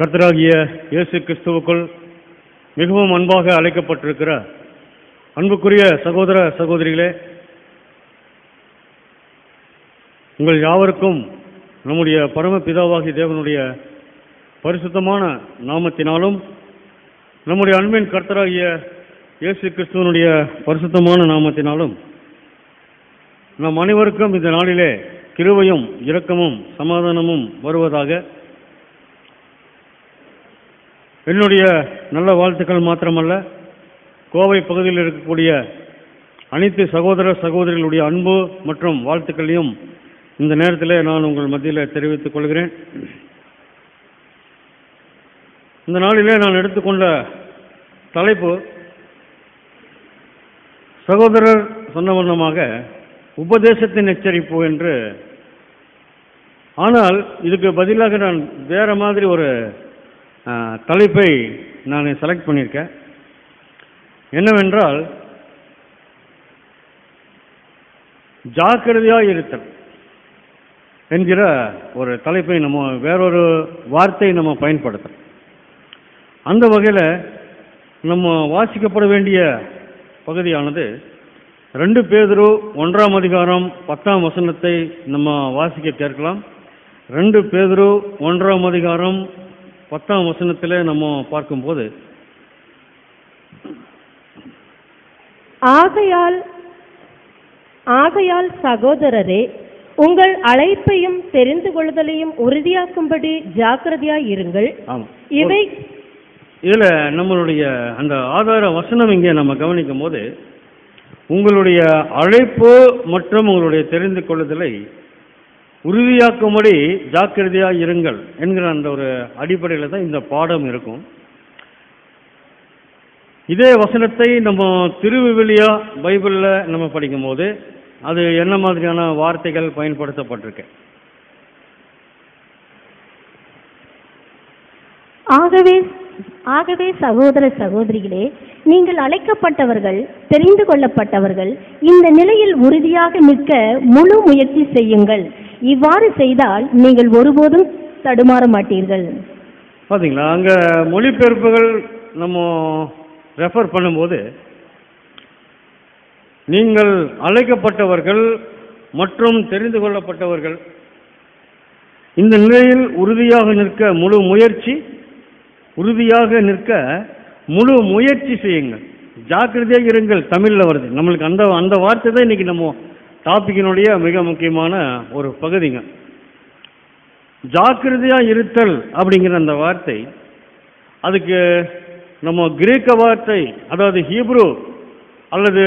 கர்த்தராகிய இயேசு கிறிஸ்துவுக்குள் மிகவும் அன்பாக அழைக்கப்பட்டிருக்கிற அன்புக்குரிய சகோதர சகோதரிகளே உங்கள் யாவருக்கும் நம்முடைய பரமபிதாவாகி தேவனுடைய பரிசுத்தமான நாமத்தினாலும் நம்முடைய அன்பின் கர்த்தராகிய இயேசு கிறிஸ்துவனுடைய பரிசுத்தமான நாமத்தினாலும் நம் அனைவருக்கும் இந்த நாளிலே கிருவையும் இரக்கமும் சமாதானமும் வருவதாக என்னுடைய நல்ல வாழ்த்துக்கள் மாத்திரமல்ல. கோவை பகுதியில் இருக்கக்கூடிய அனைத்து சகோதர சகோதரிகளுடைய அன்பு மற்றும் வாழ்த்துக்களையும் இந்த நேரத்தில் நான் உங்கள் மத்தியில் தெரிவித்துக் கொள்கிறேன். இந்த நாளிலே நான் எடுத்துக்கொண்ட தலைப்பு சகோதரர் சொன்ன வண்ணமாக உபதேசத்தின் எச்சரிப்பு என்று. ஆனால் இதுக்கு பதிலாக நான் வேற மாதிரி ஒரு தலைப்பை நான் செலக்ட் பண்ணியிருக்கேன். என்னவென்றால் ஜாக்கிரதையாக இருத்தல் என்கிற ஒரு தலைப்பை நம்ம வேறொரு வார்த்தையை நம்ம பயன்படுத்தலாம். அந்த வகையில் நம்ம வாசிக்கப்பட வேண்டிய பகுதியானது ரெண்டு பேதரு ஒன்றாம் அதிகாரம் பத்தாம் வசனத்தை நம்ம வாசிக்க கேட்கலாம். ரெண்டு பேதரு ஒன்றாம் அதிகாரம் பத்தாம் வசனத்தில் நம்ம பார்க்கும்போது ஆகையால் ஆகையால் சகோதரரே உங்கள் அழைப்பையும் தெரிந்து கொள்ளுதலையும் உறுதியாக்கும்படி ஜாக்கிரதையாய் இருங்கள். இவை இதில் நம்மளுடைய அந்த ஆதார வசனம் இங்கே நம்ம கவனிக்கும் போது உங்களுடைய அழைப்பு மற்றும் உங்களுடைய தெரிந்து கொள்ளுதலை உறுதியாக்கும்படி ஜாக்கிரதையாக இருங்கள் என்கிற அந்த ஒரு அடிப்படையில் தான் இந்த பாடம் இருக்கும். இதே வசனத்தை நம்ம திருவிவிலியா பைபிளில் நம்ம படிக்கும்போது அது என்ன மாதிரியான வார்த்தைகள் பயன்படுத்தப்பட்டிருக்கு? ஆகவே ஆகவே சகோதர சகோதரிகளே நீங்கள் அழைக்கப்பட்டவர்கள் தெரிந்து கொள்ளப்பட்டவர்கள் இந்த நிலையில் உறுதியாக நிற்க முழு முயற்சி செய்யுங்கள். இவ்வாறு செய்தால் நீங்கள் ஒருபோதும் தடுமாற மாட்டீர்கள். பார்த்தீங்களா அங்கே மொழிபெயர்ப்புகள் நம்ம ரெஃபர் பண்ணும்போது நீங்கள் அழைக்கப்பட்டவர்கள் மற்றும் தெரிந்து கொள்ளப்பட்டவர்கள் இந்த நிலையில் உறுதியாக நிற்க முழு முயற்சி உறுதியாக நிற்க முழு முயற்சி செய்யுங்கள். ஜாக்கிரதையாக இருங்கள். தமிழில் வருது. நம்மளுக்கு அந்த அந்த வார்த்தை தான் இன்றைக்கி நம்ம டாப்பிக்கினுடைய மிக முக்கியமான ஒரு பகுதிங்க. ஜாக்கிரதையாக இருத்தல் அப்படிங்கிற அந்த வார்த்தை அதுக்கு நம்ம கிரேக்க வார்த்தை அதாவது ஹீப்ரூ அல்லது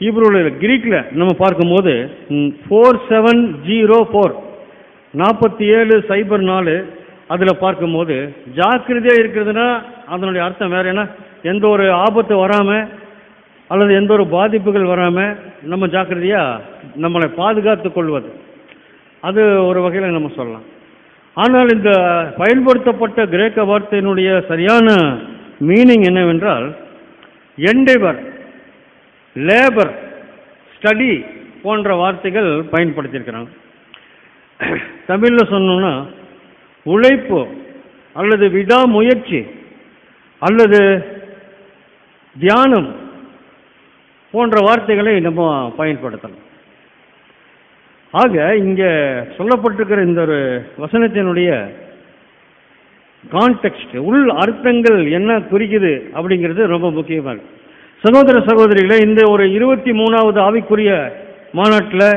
ஹீப்ரூவில் கிரீக்கில் நம்ம பார்க்கும்போது ஃபோர் செவன் ஜீரோ ஃபோர் நாற்பத்தி ஏழு சைபர் நாலு அதில் பார்க்கும்போது ஜாக்கிரதையாக இருக்கிறதுனா அதனுடைய அர்த்தம் வேறு என்ன? எந்த ஒரு ஆபத்து வராமல் அல்லது எந்த ஒரு பாதிப்புகள் வராமல் நம்ம ஜாக்கிரதையாக நம்மளை பாதுகாத்து கொள்வது. அது ஒரு வகையில் நம்ம சொல்லலாம். ஆனால் இந்த பயன்படுத்தப்பட்ட கிரேக்க வார்த்தையினுடைய சரியான மீனிங் என்னவென்றால் எண்டெவர் லேபர் ஸ்டடி போன்ற வார்த்தைகள் பயன்படுத்தியிருக்கிறாங்க. தமிழில் சொன்னோன்னா உழைப்பு அல்லது விடாமுயற்சி அல்லது தியானம் போன்ற வார்த்தைகளை நம்ம பயன்படுத்தலாம் ஆக இங்கே சொல்லப்பட்டிருக்கிற இந்த ஒரு வசனத்தினுடைய கான்டெக்ஸ்ட் உள் அர்த்தங்கள் என்ன குறிக்குது அப்படிங்கிறது ரொம்ப முக்கியமாக இருக்கு சகோதர சகோதரிகளை இந்த ஒரு இருபத்தி மூணாவது ஆவிக்குரிய மாநாட்டில்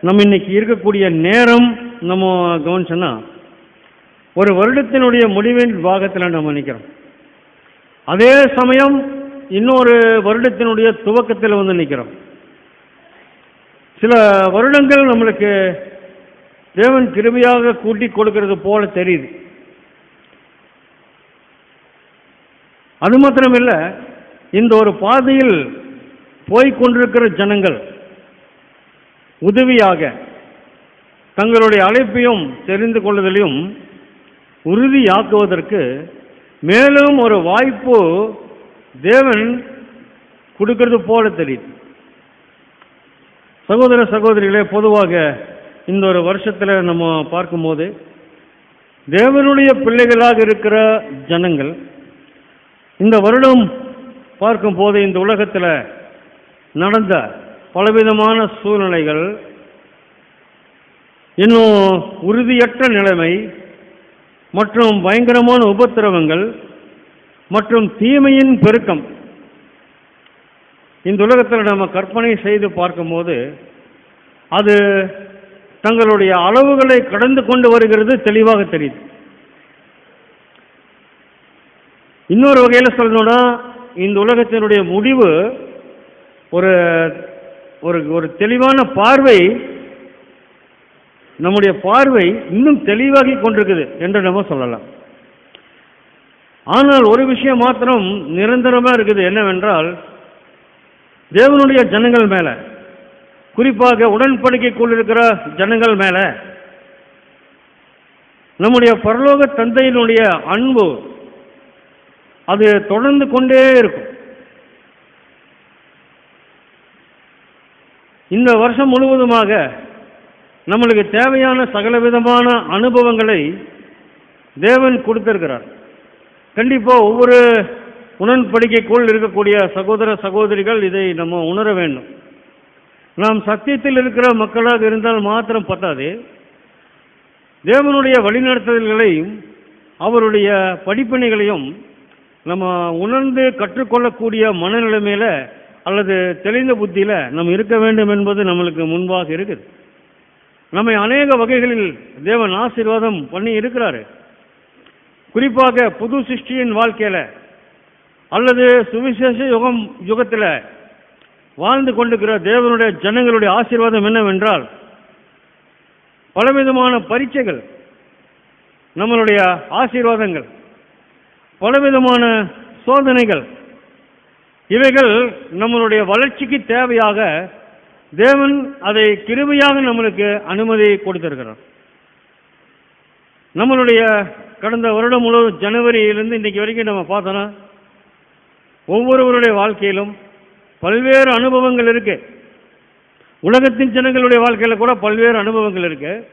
நம்ம இன்னைக்கு இருக்கக்கூடிய நேரம் நம்ம கவனிச்சோன்னா ஒரு வருடத்தினுடைய முடிவின் பாகத்தில் நம்ம நிற்கிறோம் அதே சமயம் இன்னொரு வருடத்தினுடைய துவக்கத்தில் வந்து நிற்கிறோம் சில வருடங்கள் நம்மளுக்கு தேவன் கிருமியாக கூட்டி கொடுக்கிறது போல தெரியுது. அது மாத்திரமில்லை இந்த ஒரு பாதையில் போய்கொண்டிருக்கிற ஜனங்கள் உதவியாக தங்களுடைய அழைப்பையும் தெரிந்து கொள்வதிலையும் உறுதியாக்குவதற்கு மேலும் ஒரு வாய்ப்பு தேவன் கொடுக்கிறது போல தெரியுது. சகோதர சகோதரிகளே பொதுவாக இந்த ஒரு வருஷத்தில் நம்ம பார்க்கும்போது தேவனுடைய பிள்ளைகளாக இருக்கிற ஜனங்கள் இந்த வருடம் பார்க்கும்போது இந்த உலகத்தில் நடந்த பலவிதமான சூழ்நிலைகள் இன்னும் உறுதியற்ற நிலைமை மற்றும் பயங்கரமான உபத்திரவங்கள் மற்றும் தீமையின் பெருக்கம். இந்த உலகத்தில் நம்ம கற்பனை செய்து பார்க்கும்போது அது தங்களுடைய அளவுகளை கடந்து கொண்டு வருகிறது தெளிவாக தெரியுது. இன்னொரு வகையில் சொல்லணும்னா இந்த உலகத்தினுடைய முடிவு ஒரு ஒரு ஒரு தெளிவான பார்வை நம்முடைய பார்வை இன்னும் தெளிவாகி கொண்டிருக்குது என்று நம்ம சொல்லலாம். ஆனால் ஒரு விஷயம் மாத்திரம் நிரந்தரமாக இருக்குது என்னவென்றால் தேவனுடைய ஜனங்கள் மேலே குறிப்பாக உடன்படிக்கைக்குள் இருக்கிற ஜனங்கள் மேலே நம்முடைய பரலோக தந்தையினுடைய அன்பு அது தொடர்ந்து கொண்டே இருக்கும். இந்த வருஷம் முழுவதுமாக நம்மளுக்கு தேவையான சகல விதமான அனுபவங்களை தேவன் கொடுத்திருக்கிறார். கண்டிப்பாக ஒவ்வொரு உடன்படிக்கைக்குள் இருக்கக்கூடிய சகோதர சகோதரிகள் இதை நம்ம உணர வேண்டும். நாம் சத்தியத்தில் இருக்கிற மக்களாக இருந்தால் மாத்திரம் பத்தாது. தேவனுடைய வழிநடத்துதல்களையும் அவருடைய படிப்பினைகளையும் நம்ம உணர்ந்து கற்றுக்கொள்ளக்கூடிய மனநிலைமையில் அல்லது தெளிந்த புத்தியில் நம்ம இருக்க வேண்டும் என்பது நம்மளுக்கு முன்பாக இருக்குது. நம்மை அநேக வகைகளில் தேவன் ஆசீர்வாதம் பண்ணி இருக்கிறாரு. குறிப்பாக புது சிருஷ்டியின் வாழ்க்கையில் அல்லது சுவிசேஷ யுகம் யுகத்தில் வாழ்ந்து கொண்டிருக்கிற தேவனுடைய ஜனங்களுடைய ஆசீர்வாதம் என்னவென்றால் பலவிதமான பரீட்சைகள் நம்மளுடைய ஆசீர்வாதங்கள் பலவிதமான சோதனைகள் இவைகள் நம்மளுடைய வளர்ச்சிக்கு தேவையாக தேவன் அதை கிருமையாக நம்மளுக்கு அனுமதி கொடுத்திருக்கிறார். நம்மளுடைய கடந்த வருடம் முழுவதும் ஜனவரியிலிருந்து இன்னைக்கு வரைக்கும் நம்ம பார்த்தோன்னா ஒவ்வொருவருடைய வாழ்க்கையிலும் பல்வேறு அனுபவங்கள் இருக்கு. உலகத்தின் ஜனங்களுடைய வாழ்க்கையில் கூட பல்வேறு அனுபவங்கள் இருக்கு.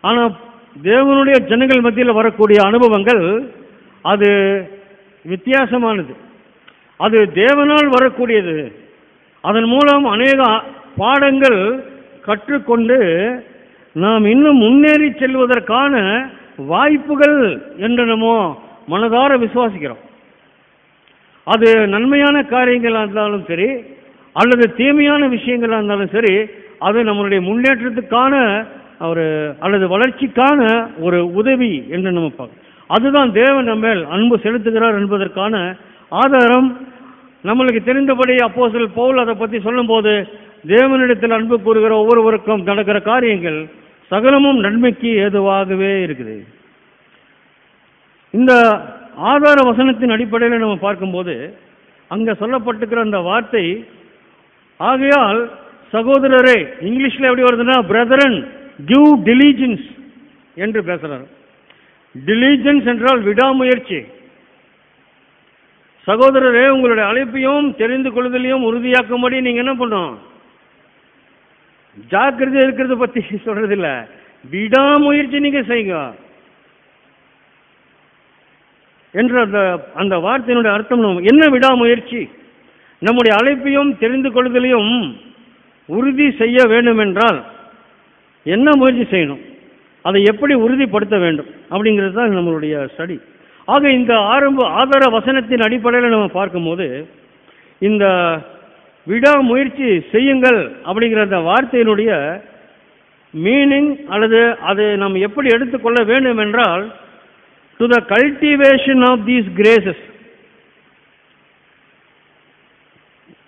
ஆனால் தேவனுடைய ஜனங்கள் மத்தியில் வரக்கூடிய அனுபவங்கள் அது வித்தியாசமானது. அது தேவனால் வரக்கூடியது. அதன் மூலம் அநேக பாடங்கள் கற்றுக்கொண்டு நாம் இன்னும் முன்னேறி செல்வதற்கான வாய்ப்புகள் என்று நம்ம மனதார விசுவாசிக்கிறோம். அது நன்மையான காரியங்களாக இருந்தாலும் சரி அல்லது தீமையான விஷயங்களாக இருந்தாலும் சரி அது நம்மளுடைய முன்னேற்றத்துக்கான ஒரு அல்லது வளர்ச்சிக்கான ஒரு உதவி என்று நம்ம பார்க்கணும் அதுதான் தேவன் நம்ம மேல் அன்பு செலுத்துகிறார் என்பதற்கான ஆதாரம். நம்மளுக்கு தெரிந்தபடி அப்போஸ்தலர் பவுல் அதை பற்றி சொல்லும்போது தேவனிடத்தில் அன்பு கூறுகிற ஒவ்வொருவருக்கும் நடக்கிற காரியங்கள் சகலமும் நன்மைக்கு ஏதுவாகவே இருக்குது. இந்த ஆதார வசனத்தின் அடிப்படையில் நம்ம பார்க்கும்போது அங்கே சொல்லப்பட்டிருக்கிற அந்த வார்த்தை ஆகையால் சகோதரரே இங்கிலீஷில் எப்படி வருதுன்னா பிரதரன் கிவ் டிலிஜென்ஸ் என்று பேசுகிறார் டிலிஜென்ஸ் என்றால் விடாமுயற்சி. சகோதரரே உங்களுடைய அழைப்பையும் தெரிந்து கொள்வதிலையும் உறுதியாக்கும்படி நீங்கள் என்ன பண்ணணும் ஜாக்கிரதை இருக்கிறத பத்தி சொல்றது இல்ல விடாமுயற்சி நீங்க செய்யுங்க என்ற அந்த அந்த வார்த்தையினுடைய அர்த்தம் என்ன விடாமுயற்சி? நம்முடைய அழைப்பையும் தெரிந்து கொள்வதிலையும் உறுதி செய்ய வேண்டும் என்றால் என்ன முயற்சி செய்யணும்? அதை எப்படி உறுதிப்படுத்த வேண்டும்? அப்படிங்கிறது தான் நம்மளுடைய ஸ்டடி ஆக இந்த ஆரம்ப ஆதார வசனத்தின் அடிப்படையில் நம்ம பார்க்கும்போது இந்த விடாமுயற்சி செய்யுங்கள் அப்படிங்கிற அந்த வார்த்தையினுடைய மீனிங் அல்லது அதை நாம் எப்படி எடுத்துக்கொள்ள வேண்டும் என்றால் to the cultivation of these graces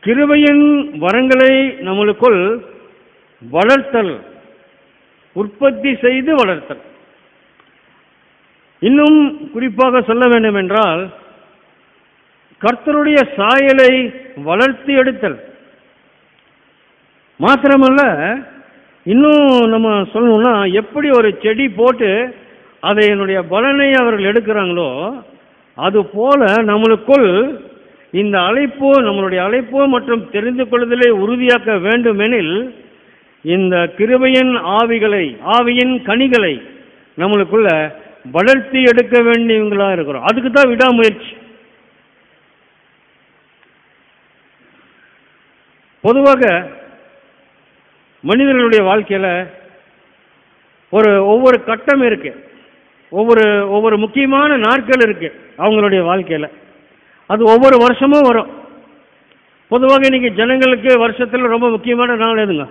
கிருபையின் வரங்களை நம்மளுக்குள் வளர்த்தல் உற்பத்தி செய்து வளர்த்தல். இன்னும் குறிப்பாக சொல்ல வேண்டும் என்றால் கர்த்தருடைய சாயலை வளர்த்தி எடுத்தல். மாத்திரமல்ல இன்னும் நம்ம சொல்லணும்னா எப்படி ஒரு செடி போட்டு அதை என்னுடைய பலனை அவர்கள் எடுக்கிறாங்களோ அது போல நம்மளுக்குள் இந்த அழைப்பு நம்மளுடைய அழைப்பு மற்றும் தெரிந்து கொள்ளுதலை உறுதியாக்க வேண்டுமெனில் இந்த கிருபையின் ஆவிகளை ஆவியின் கனிகளை நம்மளுக்குள்ள வளர்த்தி எடுக்க வேண்டியவங்களா இருக்கிறோம். அதுக்கு தான் விடாமுயற்சி. பொதுவாக மனிதர்களுடைய வாழ்க்கையில் ஒரு ஒவ்வொரு கட்டம் இருக்கு. ஒவ்வொரு ஒவ்வொரு முக்கியமான நாட்கள் இருக்கு அவங்களுடைய வாழ்க்கையில். அது ஒவ்வொரு வருஷமும் வரும். பொதுவாக இன்னைக்கு ஜனங்களுக்கு வருஷத்தில் ரொம்ப முக்கியமான நாள் எதுங்க?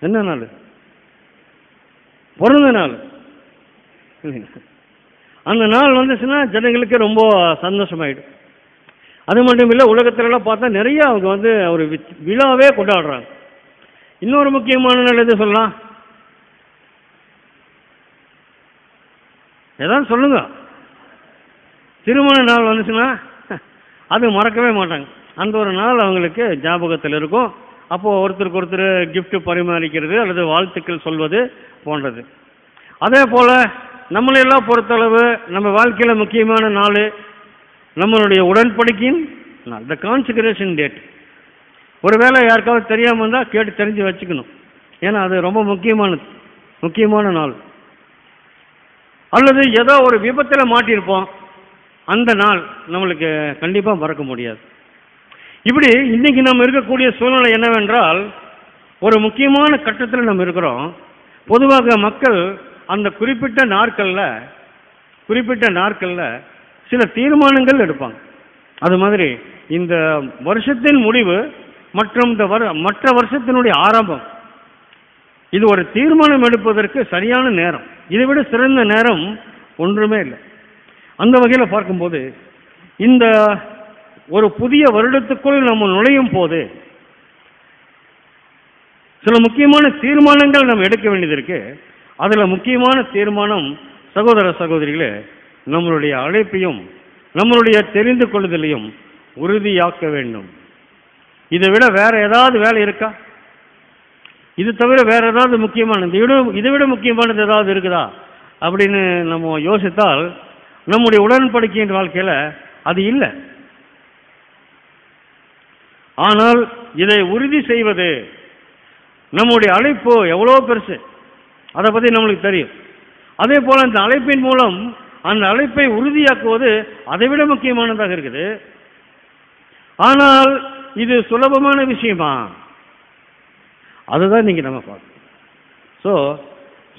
என்ன நாள்? பிறந்த நாள். அந்த நாள் வந்துச்சுன்னா ஜனங்களுக்கு ரொம்ப சந்தோஷமாயிடும். அது மட்டும் இல்லை உலகத்திலலாம் பார்த்தா நிறைய அவங்க வந்து ஒரு விழாவே கொண்டாடுறாங்க. இன்னொரு முக்கியமான நாள் எது சொல்லலாம்? ஏதாவது சொல்லுங்க. திருமண நாள் வந்துச்சுன்னா அது மறக்கவே மாட்டாங்க. அந்த ஒரு நாள் அவங்களுக்கு ஞாபகத்தில் இருக்கும். அப்போது ஒருத்தருக்கு ஒருத்தர் gift பரிமாறிக்கிறது அல்லது வாழ்த்துக்கள் சொல்வது போன்றது. அதே போல் நம்மளையெல்லாம் பொறுத்தளவு நம்ம வாழ்க்கையில் முக்கியமான நாள் நம்மளுடைய உடன்படிக்கையின் த கான்சிகரேஷன் டேட் ஒருவேளை யாருக்காவது தெரியாமல் இருந்தால் கேட்டு தெரிஞ்சு வச்சுக்கணும். ஏன்னா அது ரொம்ப முக்கியமானது முக்கியமான நாள். அல்லது ஏதோ ஒரு விபத்தில் மாட்டியிருப்போம் அந்த நாள் நம்மளுக்கு கண்டிப்பாக மறக்க முடியாது. இப்படி இன்றைக்கி நம்ம இருக்கக்கூடிய சூழ்நிலை என்னவென்றால் ஒரு முக்கியமான கட்டத்தில் நம்ம இருக்கிறோம். பொதுவாக மக்கள் அந்த குறிப்பிட்ட நாட்களில் குறிப்பிட்ட நாட்களில் சில தீர்மானங்கள் எடுப்பாங்க. அது மாதிரி இந்த வருஷத்தின் முடிவு மற்றும் இந்த மற்ற வருஷத்தினுடைய ஆரம்பம். இது ஒரு தீர்மானம் எடுப்பதற்கு சரியான நேரம். இதை விட சிறந்த நேரம் ஒன்றுமே இல்லை. அந்த வகையில் பார்க்கும்போது இந்த ஒரு புதிய வருடத்துக்குள் நம்ம நுழையும் போது சில முக்கியமான தீர்மானங்கள் நம்ம எடுக்க வேண்டியது இருக்கு. அதில் முக்கியமான தீர்மானம் சகோதர சகோதரிகளே நம்மளுடைய அழைப்பையும் நம்மளுடைய தெரிந்து கொள்ளுதலையும் உறுதியாக்க வேண்டும். இதை விட வேற ஏதாவது வேலை இருக்கா? இது தவிர வேற ஏதாவது முக்கியமானது? இதை விட இதை விட முக்கியமானது ஏதாவது இருக்குதா? அப்படின்னு நம்ம யோசித்தால் நம்முடைய உடன்படிக்கையின் வாழ்க்கையில் அது இல்லை. ஆனால் இதை உறுதி செய்வது நம்முடைய அழைப்பு எவ்வளோ பெருசு. அதை பற்றி நம்மளுக்கு தெரியும். அதே போல் அந்த அழைப்பின் மூலம் அந்த அழைப்பை உறுதியாக்குவது அதை விட முக்கியமானதாக இருக்குது. ஆனால் இது சுலபமான விஷயமா? அதுதான் நீங்கள் நம்ம பார்க்கணும். ஸோ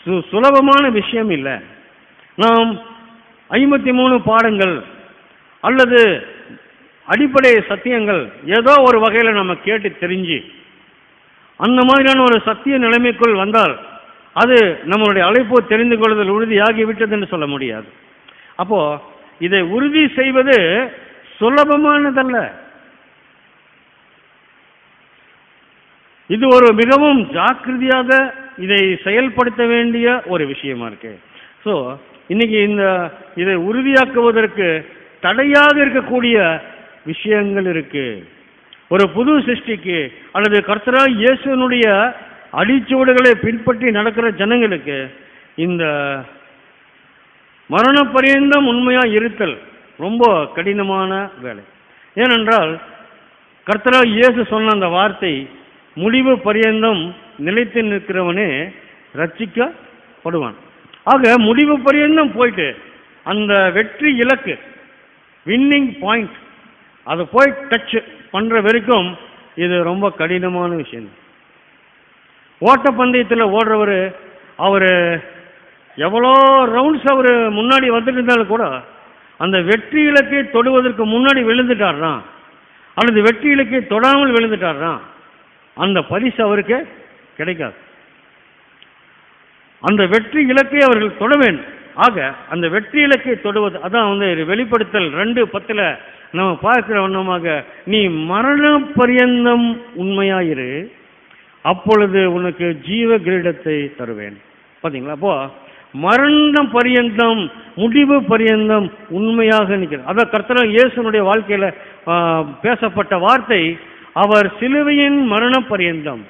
சு சுலபமான விஷயம் இல்லை. நாம் ஐம்பத்தி மூணு பாடங்கள் அல்லது அடிப்படை சத்தியங்கள் ஏதோ ஒரு வகையில் நம்ம கேட்டு தெரிஞ்சு அந்த மாதிரியான ஒரு சத்திய நிலைமைக்குள் வந்தால் அது நம்மளுடைய அழைப்பு தெரிந்து கொள்வதில் உறுதியாகி விட்டது என்று சொல்ல முடியாது. அப்போ இதை உறுதி செய்வது சுலபமானதல்ல. இது ஒரு மிகவும் ஜாக்கிரதையாக இதை செயல்படுத்த வேண்டிய ஒரு விஷயமா இருக்கு. ஸோ இன்னைக்கு இந்த இதை உறுதியாக்குவதற்கு தடையாக இருக்கக்கூடிய விஷயங்கள் இருக்கு. ஒரு புது சிருஷ்டிக்கு அல்லது கர்த்தரா இயேசுனுடைய அடிச்சுவடுகளை பின்பற்றி நடக்கிற ஜனங்களுக்கு இந்த மரண பரியந்தம் உண்மையாக இருத்தல் ரொம்ப கடினமான வேலை. ஏனென்றால் கர்த்தராக இயேசு சொன்ன அந்த வார்த்தை முடிவு பரியந்தம் நிலைத்து நிற்கிறவனே ரட்சிக்கப்படுவான். ஆக முடிவு பரியந்தம் போயிட்டு அந்த வெற்றி இலக்கு வின்னிங் பாயிண்ட் அதை போய் டச் பண்ணுற வரைக்கும் இது ரொம்ப கடினமான விஷயம். ஓட்டப்பந்தயத்தில் ஓடுறவர் அவர் எவ்வளோ ரவுண்ட்ஸ் அவர் முன்னாடி வந்துட்டு இருந்தாலும் கூட அந்த வெற்றி இலக்கை தொடுவதற்கு முன்னாடி விழுந்துட்டார்னா அல்லது வெற்றி இலக்கை தொடாமல் விழுந்துட்டார்னா அந்த பரிசு அவருக்கு கிடைக்காது. அந்த வெற்றி இலக்கை அவர்கள் தொட வேண்டும். ஆக அந்த வெற்றி இலக்கை தொடுவது அதான் வந்து வெளிப்படுத்தல் ரெண்டு பத்தில் நம்ம பார்க்கிற வண்ணமாக நீ மரண பரியந்தம் உண்மையாயிரு அப்பொழுது உனக்கு ஜீவ கிரீடத்தை தருவேன். பார்த்தீங்களா அப்போ மரணம் பரியந்தம் முடிவு பரியந்தம் உண்மையாக நிற்கிறது. அதான் கர்த்தர இயேசுனுடைய வாழ்க்கையில் பேசப்பட்ட வார்த்தை அவர் சிலுவையின் மரண பரியந்தம்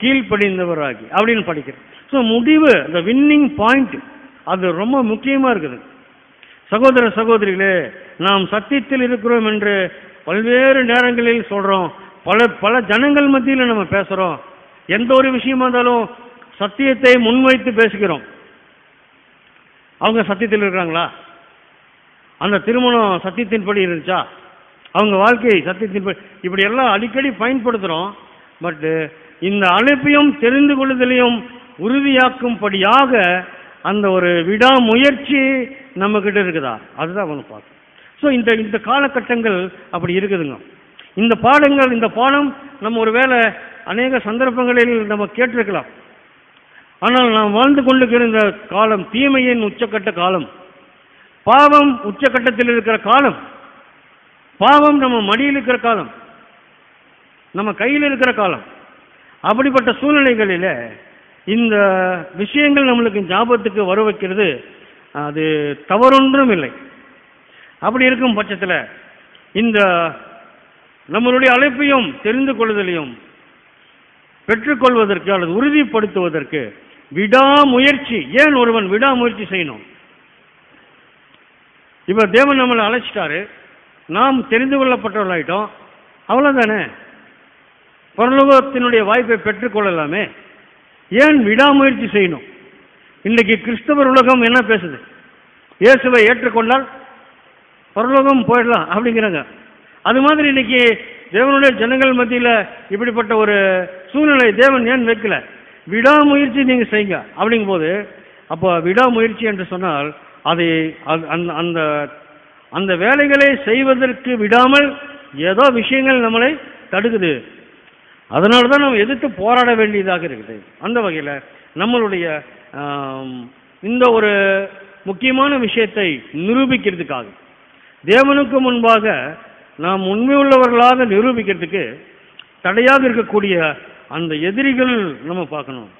கீழ்ப்படிந்தவராகி அப்படின்னு படிக்கிறேன் ஸோ முடிவு இந்த வின்னிங் பாயிண்ட் அது ரொம்ப முக்கியமாக இருக்குது. சகோதர சகோதரிகளே நாம் சத்தியத்தில் இருக்கிறோம் என்று பல்வேறு நேரங்களில் சொல்கிறோம் பல பல ஜனங்கள் மத்தியில் நம்ம பேசுகிறோம் எந்த ஒரு விஷயமா இருந்தாலும் சத்தியத்தை முன்வைத்து பேசுகிறோம். அவங்க சத்தியத்தில் இருக்கிறாங்களா? அந்த திருமணம் சத்தியத்தின்படி இருந்துச்சா? அவங்க வாழ்க்கை சத்தியத்தின்படி இப்படி எல்லாம் அடிக்கடி பயன்படுத்துகிறோம் பட்டு இந்த அழைப்பையும் தெரிந்து கொள்ளுதலையும் உறுதியாக்கும்படியாக அந்த ஒரு விடாமுயற்சி நம்மக்கிட்ட இருக்குதா? அதுதான் அவங்க பார்க்கும் ஸோ இந்த இந்த காலகட்டங்கள் அப்படி இருக்குதுங்க. இந்த பாடங்கள் இந்த பாடம் நம்ம ஒரு வேளை அநேக சந்தர்ப்பங்களில் நம்ம கேட்டிருக்கலாம். ஆனால் நாம் வாழ்ந்து கொண்டிருக்கிற காலம் தீமையின் உச்சக்கட்ட காலம். பாவம் உச்சக்கட்டத்தில் இருக்கிற காலம். பாவம் நம்ம மடியில் இருக்கிற காலம். நம்ம கையில் இருக்கிற காலம். அப்படிப்பட்ட சூழ்நிலைகளில் இந்த விஷயங்கள் நம்மளுக்கு ஞாபகத்துக்கு வர வைக்கிறது அது தவறொன்றும் இல்லை. அப்படி இருக்கும் பட்சத்தில் இந்த நம்மளுடைய அழைப்பையும் தெரிந்து கொள்வதிலையும் பெற்றுக்கொள்வதற்கு அல்லது உறுதிப்படுத்துவதற்கு விடாமுயற்சி. ஏன் ஒருவன் விடாமுயற்சி செய்யணும்? இப்போ தேவன் நம்மளை அழைச்சிட்டாரு. நாம் தெரிந்து கொள்ளப்பட்டவர்களாயிட்டோம் அவ்வளோதானே பரலோகத்தினுடைய வாய்ப்பை பெற்றுக்கொள்ளலாமே ஏன் விடாமுயற்சி செய்யணும்? இன்றைக்கு கிறிஸ்தவர் உலகம் என்ன பேசுது? இயேசுவை ஏற்றுக்கொண்டால் பரலோகம் போயிடலாம் அப்படிங்கிறாங்க. அது மாதிரி இன்னைக்கு தேவனுடைய ஜனங்கள் மத்தியில் இப்படிப்பட்ட ஒரு சூழ்நிலை தேவன் ஏன் வைக்கல? விடாமுயற்சி நீங்கள் செய்யுங்க. அப்படிங்கும்போது அப்போ விடாமுயற்சி என்று சொன்னால் அதை அந்த அந்த அந்த வேலைகளை செய்வதற்கு விடாமல் ஏதோ விஷயங்கள் நம்மளை தடுக்குது. அதனால தான் நம்ம எதிர்த்து போராட வேண்டியதாக இருக்குது. அந்த வகையில் நம்மளுடைய இந்த ஒரு முக்கியமான விஷயத்தை நிரூபிக்கிறதுக்காக தேவனுக்கு முன்பாக நாம் உண்மையுள்ளவர்களாக நிரூபிக்கிறதுக்கு தடையாக இருக்கக்கூடிய அந்த எதிரிகள் நம்ம பார்க்கணும்.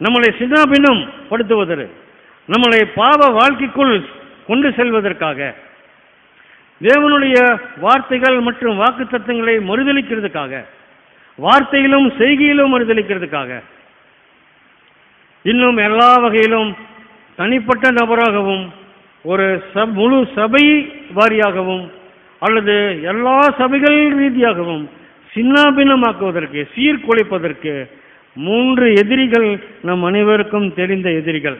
நம்மளை சின்னாபின்னம் படுத்துவதற்கு நம்மளை பாவ வாழ்க்கைக்குள் கொண்டு செல்வதற்காக தேவனுடைய வார்த்தைகள் மற்றும் வாக்குத்தத்தங்களை மறுதலிக்கிறதுக்காக வார்த்தையிலும் செய்கையிலும் மறுதலிக்கிறதுக்காக இன்னும் எல்லா வகையிலும் தனிப்பட்ட நபராகவும் ஒரு சப் முழு சபை வாரியாகவும் அல்லது எல்லா சபைகள் ரீதியாகவும் சின்னாபின்னமாக்குவதற்கு சீர்குலைப்பதற்கு மூன்று எதிரிகள் நம் அனைவருக்கும் தெரிந்த எதிரிகள்.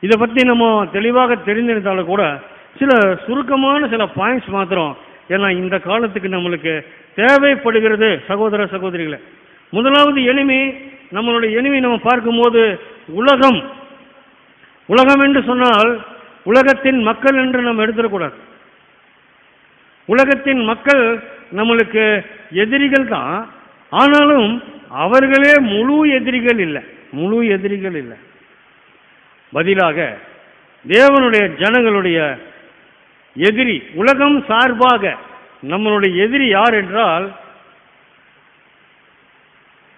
இதை பற்றி நம்ம தெளிவாக தெரிந்திருந்தாலும் கூட சில சுருக்கமான சில பாயிண்ட்ஸ் மாத்திரம் ஏன்னா இந்த காலத்துக்கு நம்மளுக்கு தேவைப்படுகிறது சகோதர சகோதரிகளை. முதலாவது எனிமி நம்மளுடைய எனிமி நம்ம பார்க்கும்போது உலகம். உலகம் என்று சொன்னால் உலகத்தின் மக்கள் என்று நம்ம எடுத்துடக்கூடாது. உலகத்தின் மக்கள் நம்மளுக்கு எதிரிகள் தான். ஆனாலும் அவர்களே முழு எதிரிகள் இல்லை. முழு எதிரிகள் இல்லை. பதிலாக தேவனுடைய ஜனங்களுடைய எதிரி உலகம் சார்பாக நம்மளுடைய எதிரி யார் என்றால்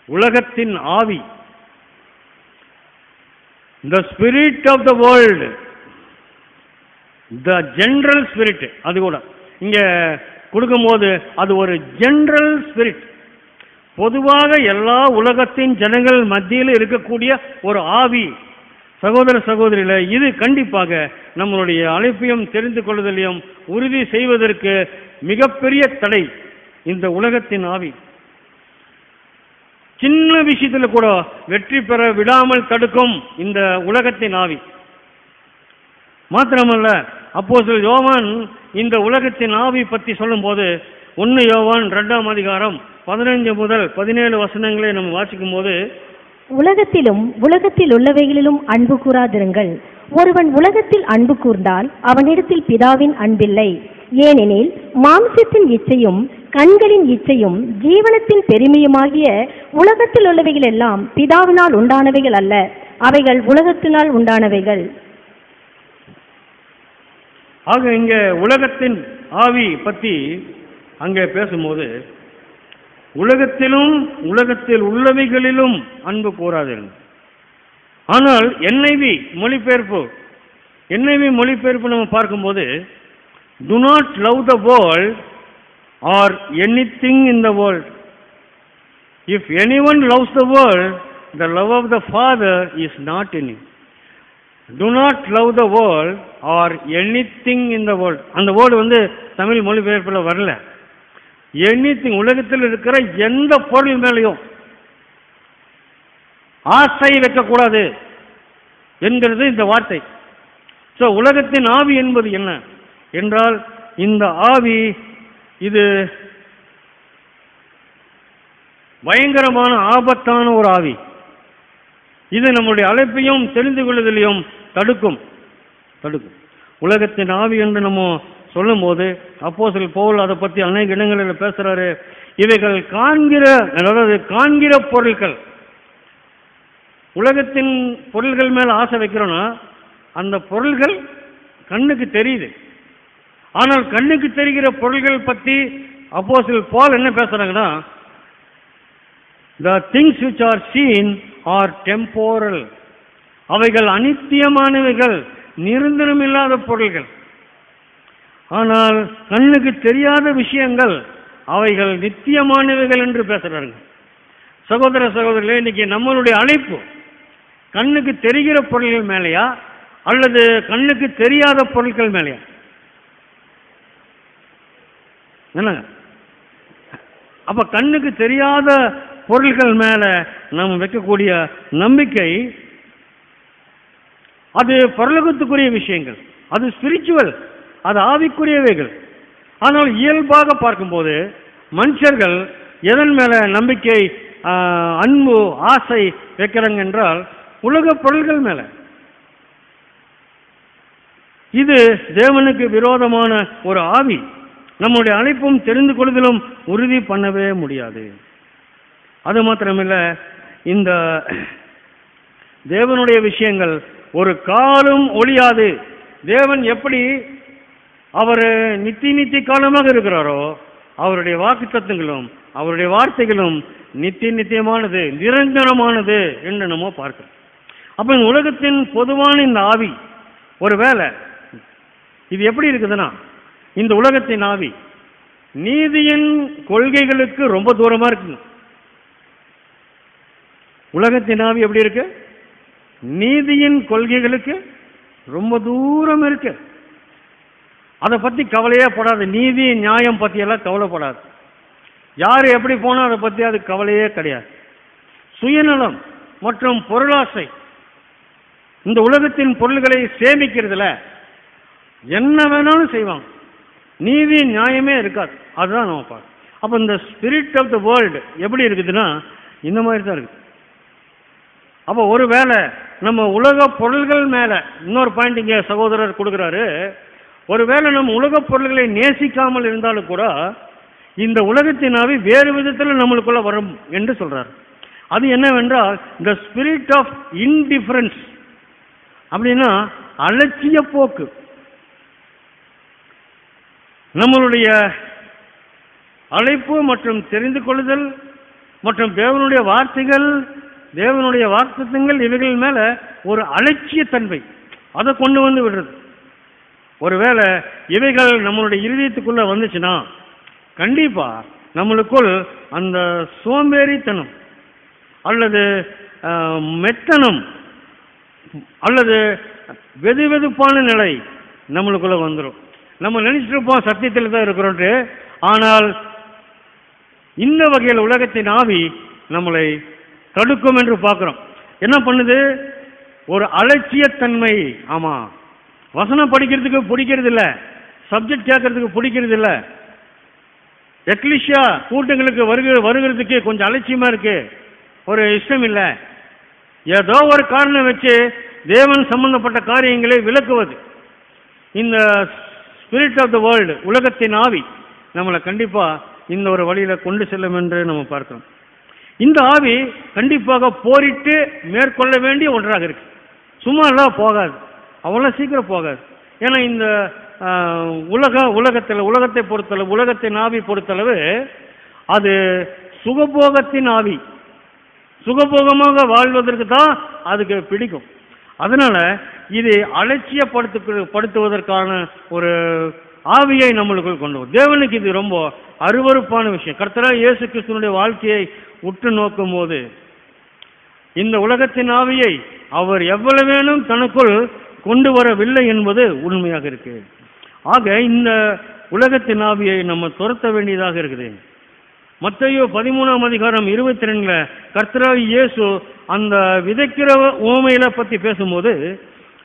உலகத்தின் ஆவி. The spirit of the world the general spirit அது கூட. இங்கே கொடுக்கும்போது அது ஒரு ஜென்ரல் ஸ்பிரிட் பொதுவாக எல்லா உலகத்தின் ஜனங்கள் மத்தியில் இருக்கக்கூடிய ஒரு ஆவி. சகோதர சகோதரியில் இது கண்டிப்பாக நம்மளுடைய அழைப்பையும் தெரிந்து கொள்வதிலையும் உறுதி செய்வதற்கு மிகப்பெரிய தடை இந்த உலகத்தின் ஆவி. சின்ன விஷயத்தில் கூட வெற்றி பெற விடாமல் தடுக்கும் இந்த உலகத்தின் ஆவி. மாத்திரமல்ல அப்போஸ்தலர் யோவான் இந்த உலகத்தின் ஆவி பற்றி சொல்லும்போது ஒன்று யோவான் ரெண்டாம் அதிகாரம் பதினைஞ்சு முதல் பதினேழு வசனங்களை நம்ம வாசிக்கும் போது உலகத்திலும் உலகத்தில் உள்ளவைகளிலும் அன்பு கூறாதிருங்கள். ஒருவன் உலகத்தில் அன்பு கூர்ந்தால் அவனிடத்தில் பிதாவின் அன்பில்லை. ஏனெனில் மாம்சத்தின் இச்சையும் கண்களின் இச்சையும் ஜீவனத்தின் பெருமையுமாகிய உலகத்தில் உள்ளவைகள் எல்லாம் பிதாவினால் உண்டானவைகள் அல்ல. அவைகள் உலகத்தினால் உண்டானவைகள். ஆக இங்கே உலகத்தின் ஆவி பற்றி அங்கே பேசும்போது உலகத்திலும் உலகத்தில் உள்ளவைகளிலும் அன்பு கூறாதீர்கள். ஆனால் என்ஐவி மொழிபெயர்ப்பு என்ஐவி மொழிபெயர்ப்பு நம்ம பார்க்கும்போது do not love the world or anything in the world if anyone loves the world the love of the Father is not in do not love the world or anything in the world அந்த world வந்து தமிழ் மொழிபெயர்ப்பில் வரல. Any thing உலகத்தில் இருக்கிற எந்த பொருள் மேலேயும் ஆசை வைக்கக்கூடாது என்கிறது இந்த வார்த்தை. ஸோ உலகத்தின் ஆவி என்பது என்ன? என்றால் இந்த ஆவி இது பயங்கரமான ஆபத்தான ஒரு ஆவி. இது நம்முடைய அழைப்பையும் தெரிந்து கொள்வதிலையும் தடுக்கும். தடுக்கும். உலகத்தின் ஆவி என்று நம்ம சொல்லும்போது சில போல் அதை பற்றி அநேக இடங்களில் பேசுறாரு. இவைகள் காண்கிற அதாவது காண்கிற பொருட்கள் உலகத்தின் பொருள்கள் மேலே ஆசை வைக்கிறோன்னா அந்த பொருள்கள் கண்ணுக்கு தெரியுது. ஆனால் கண்ணுக்கு தெரிகிற பொருள்கள் பற்றி அப்போசில் போல் என்ன பேசுறாங்கன்னா the things which are seen are temporal அவைகள் அனித்தியமானவைகள் நிரந்தரமில்லாத பொருள்கள். ஆனால் கண்ணுக்கு தெரியாத விஷயங்கள் அவைகள் நித்தியமானவைகள் என்று பேசுகிறாங்க சகோதர சகோதரிகளே இன்னைக்கு நம்மளுடைய அழைப்பு கண்ணுக்கு தெரிகிற பொருள்கள் மேலேயா அல்லது கண்ணுக்கு தெரியாத பொருட்கள் மேலேயா? என்னங்க? அப்போ கண்ணுக்கு தெரியாத பொருள்கள் மேலே நாம் வைக்கக்கூடிய நம்பிக்கை அது பரலோகத்துக்குரிய விஷயங்கள் அது ஸ்பிரிச்சுவல் அது ஆவிக்குரியவைகள். ஆனால் இயல்பாக பார்க்கும்போது மனுஷர்கள் எதன் மேலே நம்பிக்கை அன்பு ஆசை வைக்கிறாங்க என்றால் உலக பொருள்கள் மேலே. இது தேவனுக்கு விரோதமான ஒரு ஆவி. நம்முடைய அழைப்பும் தெரிந்து கொள்வதிலும் உறுதி பண்ணவே முடியாது. அது மாத்திரமில்ல இந்த தேவனுடைய விஷயங்கள் ஒரு காலம் ஒழியாது. தேவன் எப்படி அவர் நித்தி நித்தி காலமாக இருக்கிறாரோ அவருடைய வாக்கு தத்துவங்களும் அவருடைய வார்த்தைகளும் நித்திய நித்தியமானது நிரந்தரமானது என்று நம்ம பார்க்கிறோம். அப்போ இந்த உலகத்தின் பொதுவான இந்த ஆவி ஒருவேளை இது எப்படி இருக்குதுன்னா இந்த உலகத்தின் ஆவி நீதியின் கொள்கைகளுக்கு ரொம்ப தூரமாக இருக்குங்க. உலகத்தின் ஆவி எப்படி இருக்கு? நீதியின் கொள்கைகளுக்கு ரொம்ப தூரம் இருக்கு. அதை பத்தி கவலையே படாது. நீதி நியாயம் பத்தி எல்லாம் கவலைப்படாது. யார் எப்படி போனா அதை பத்தி அது கவலையே கிடையாது. சுயநலம் மற்றும் பொருளாசை. இந்த உலகத்தின் பொருள்களை சேமிக்கிறதுல என்ன வேணாலும் செய்வாங்க. நீதி நியாயமே இருக்காது. அதுதான் நம்ம பார்க்கணும். அப்போ இந்த ஸ்பிரிட் ஆஃப் த வேர்ல்டு எப்படி இருக்குதுன்னா இந்த மாதிரி தான் இருக்குது அப்போ ஒருவேளை நம்ம உலக பொருள்கள் மேலே இன்னொரு பாயிண்ட் இங்கே சகோதரர் கொடுக்குறாரு. ஒருவேளை நம்ம உலக பொருள்களை நேசிக்காமல் இருந்தாலும் கூட இந்த உலகத்தின் ஆவி வேறு விதத்தில் நம்மளுக்குள்ளே வரும் என்று சொல்கிறார் அது என்னவென்றால் த ஸ்பிரிட் ஆஃப் இன்டிஃபரன்ஸ் அப்படின்னா அலட்சிய போக்கு. நம்மளுடைய அழைப்பு மற்றும் தெரிந்து கொள்ளுதல் மற்றும் தேவனுடைய வார்த்தைகள் தேவனுடைய வாக்குத்தங்கள் இவைகள் மேல ஒரு அலட்சியத்தன்மை. அதை கொண்டு வந்து விடுறது. ஒருவேளை இவைகள் நம்மளுடைய இருதயத்துக்குள்ள வந்துச்சுன்னா கண்டிப்பா நம்மளுக்குள் அந்த சோம்பேறித்தனம் அல்லது மெத்தனம் அல்லது வெது வெதுப்பான நிலை நம்மளுக்குள்ள வந்துடும் நம்ம நினைச்சிருப்போம் இருப்போம் சத்தியத்தில் தான் இருக்கிறோன்ட்டு ஆனால் இந்த வகையில் உலகத்தின் ஆவி நம்மளை தடுக்கும் என்று பார்க்குறோம். என்ன பண்ணுது? ஒரு அலட்சியத்தன்மை ஆமாம் வசனம் படிக்கிறதுக்கு பிடிக்கிறது இல்லை சப்ஜெக்ட் கேட்கறதுக்கு பிடிக்கிறது இல்லை எக்லிஷா கூட்டங்களுக்கு வருக வருகிறதுக்கு கொஞ்சம் அலட்சியமாக இருக்குது ஒரு இஷ்டம் இல்லை. ஏதோ ஒரு காரணம் வச்சு தேவன் சம்பந்தப்பட்ட காரியங்களை விளக்குவது. இந்த ஸ்பிரிட் ஆஃப் த வேர்ல்டு உலகத்தின் ஆவி நம்மளை கண்டிப்பாக இந்த ஒரு வழியில் கொண்டு செல்லும் என்று நம்ம பார்க்கிறோம். இந்த ஆவி கண்டிப்பாக போரிட்டு மேற்கொள்ள வேண்டிய ஒன்றாக இருக்கு. சும்மா எல்லாம் போகாது. அவ்வளோ சீக்கிரம் போகாது. ஏன்னா இந்த உலக உலகத்தில் உலகத்தை பொறுத்தளவு உலகத்தின் ஆவி பொறுத்தளவு அது சுகபோகத்தின் ஆவி. சுகபோகமாக வாழ்வதற்கு தான் அதுக்கு பிடிக்கும். அதனால இது அலட்சியப்படுத்து படுத்துவதற்கான ஒரு ஆவியை நம்மளுக்கு கொண்டு வரும். தேவனுக்கு இது ரொம்ப அருவருப்பான விஷயம். கர்த்தராக இயேசு கிறிஸ்துவனுடைய வாழ்க்கையை உற்று நோக்கும் போது இந்த உலகத்தின் ஆவியை அவர் எவ்வளவேனும் தனக்குள் கொண்டு வரவில்லை என்பது உண்மையாக இருக்கு. ஆக இந்த உலகத்தின் ஆவியை நம்ம துரத்த வேண்டியதாக இருக்குது. மத்தையோ பதிமூணாம் அதிகாரம் இருபத்தி ரெண்டுல கர்த்தராவி இயேசு அந்த விதைக்கிற ஓமையில பத்தி பேசும்போது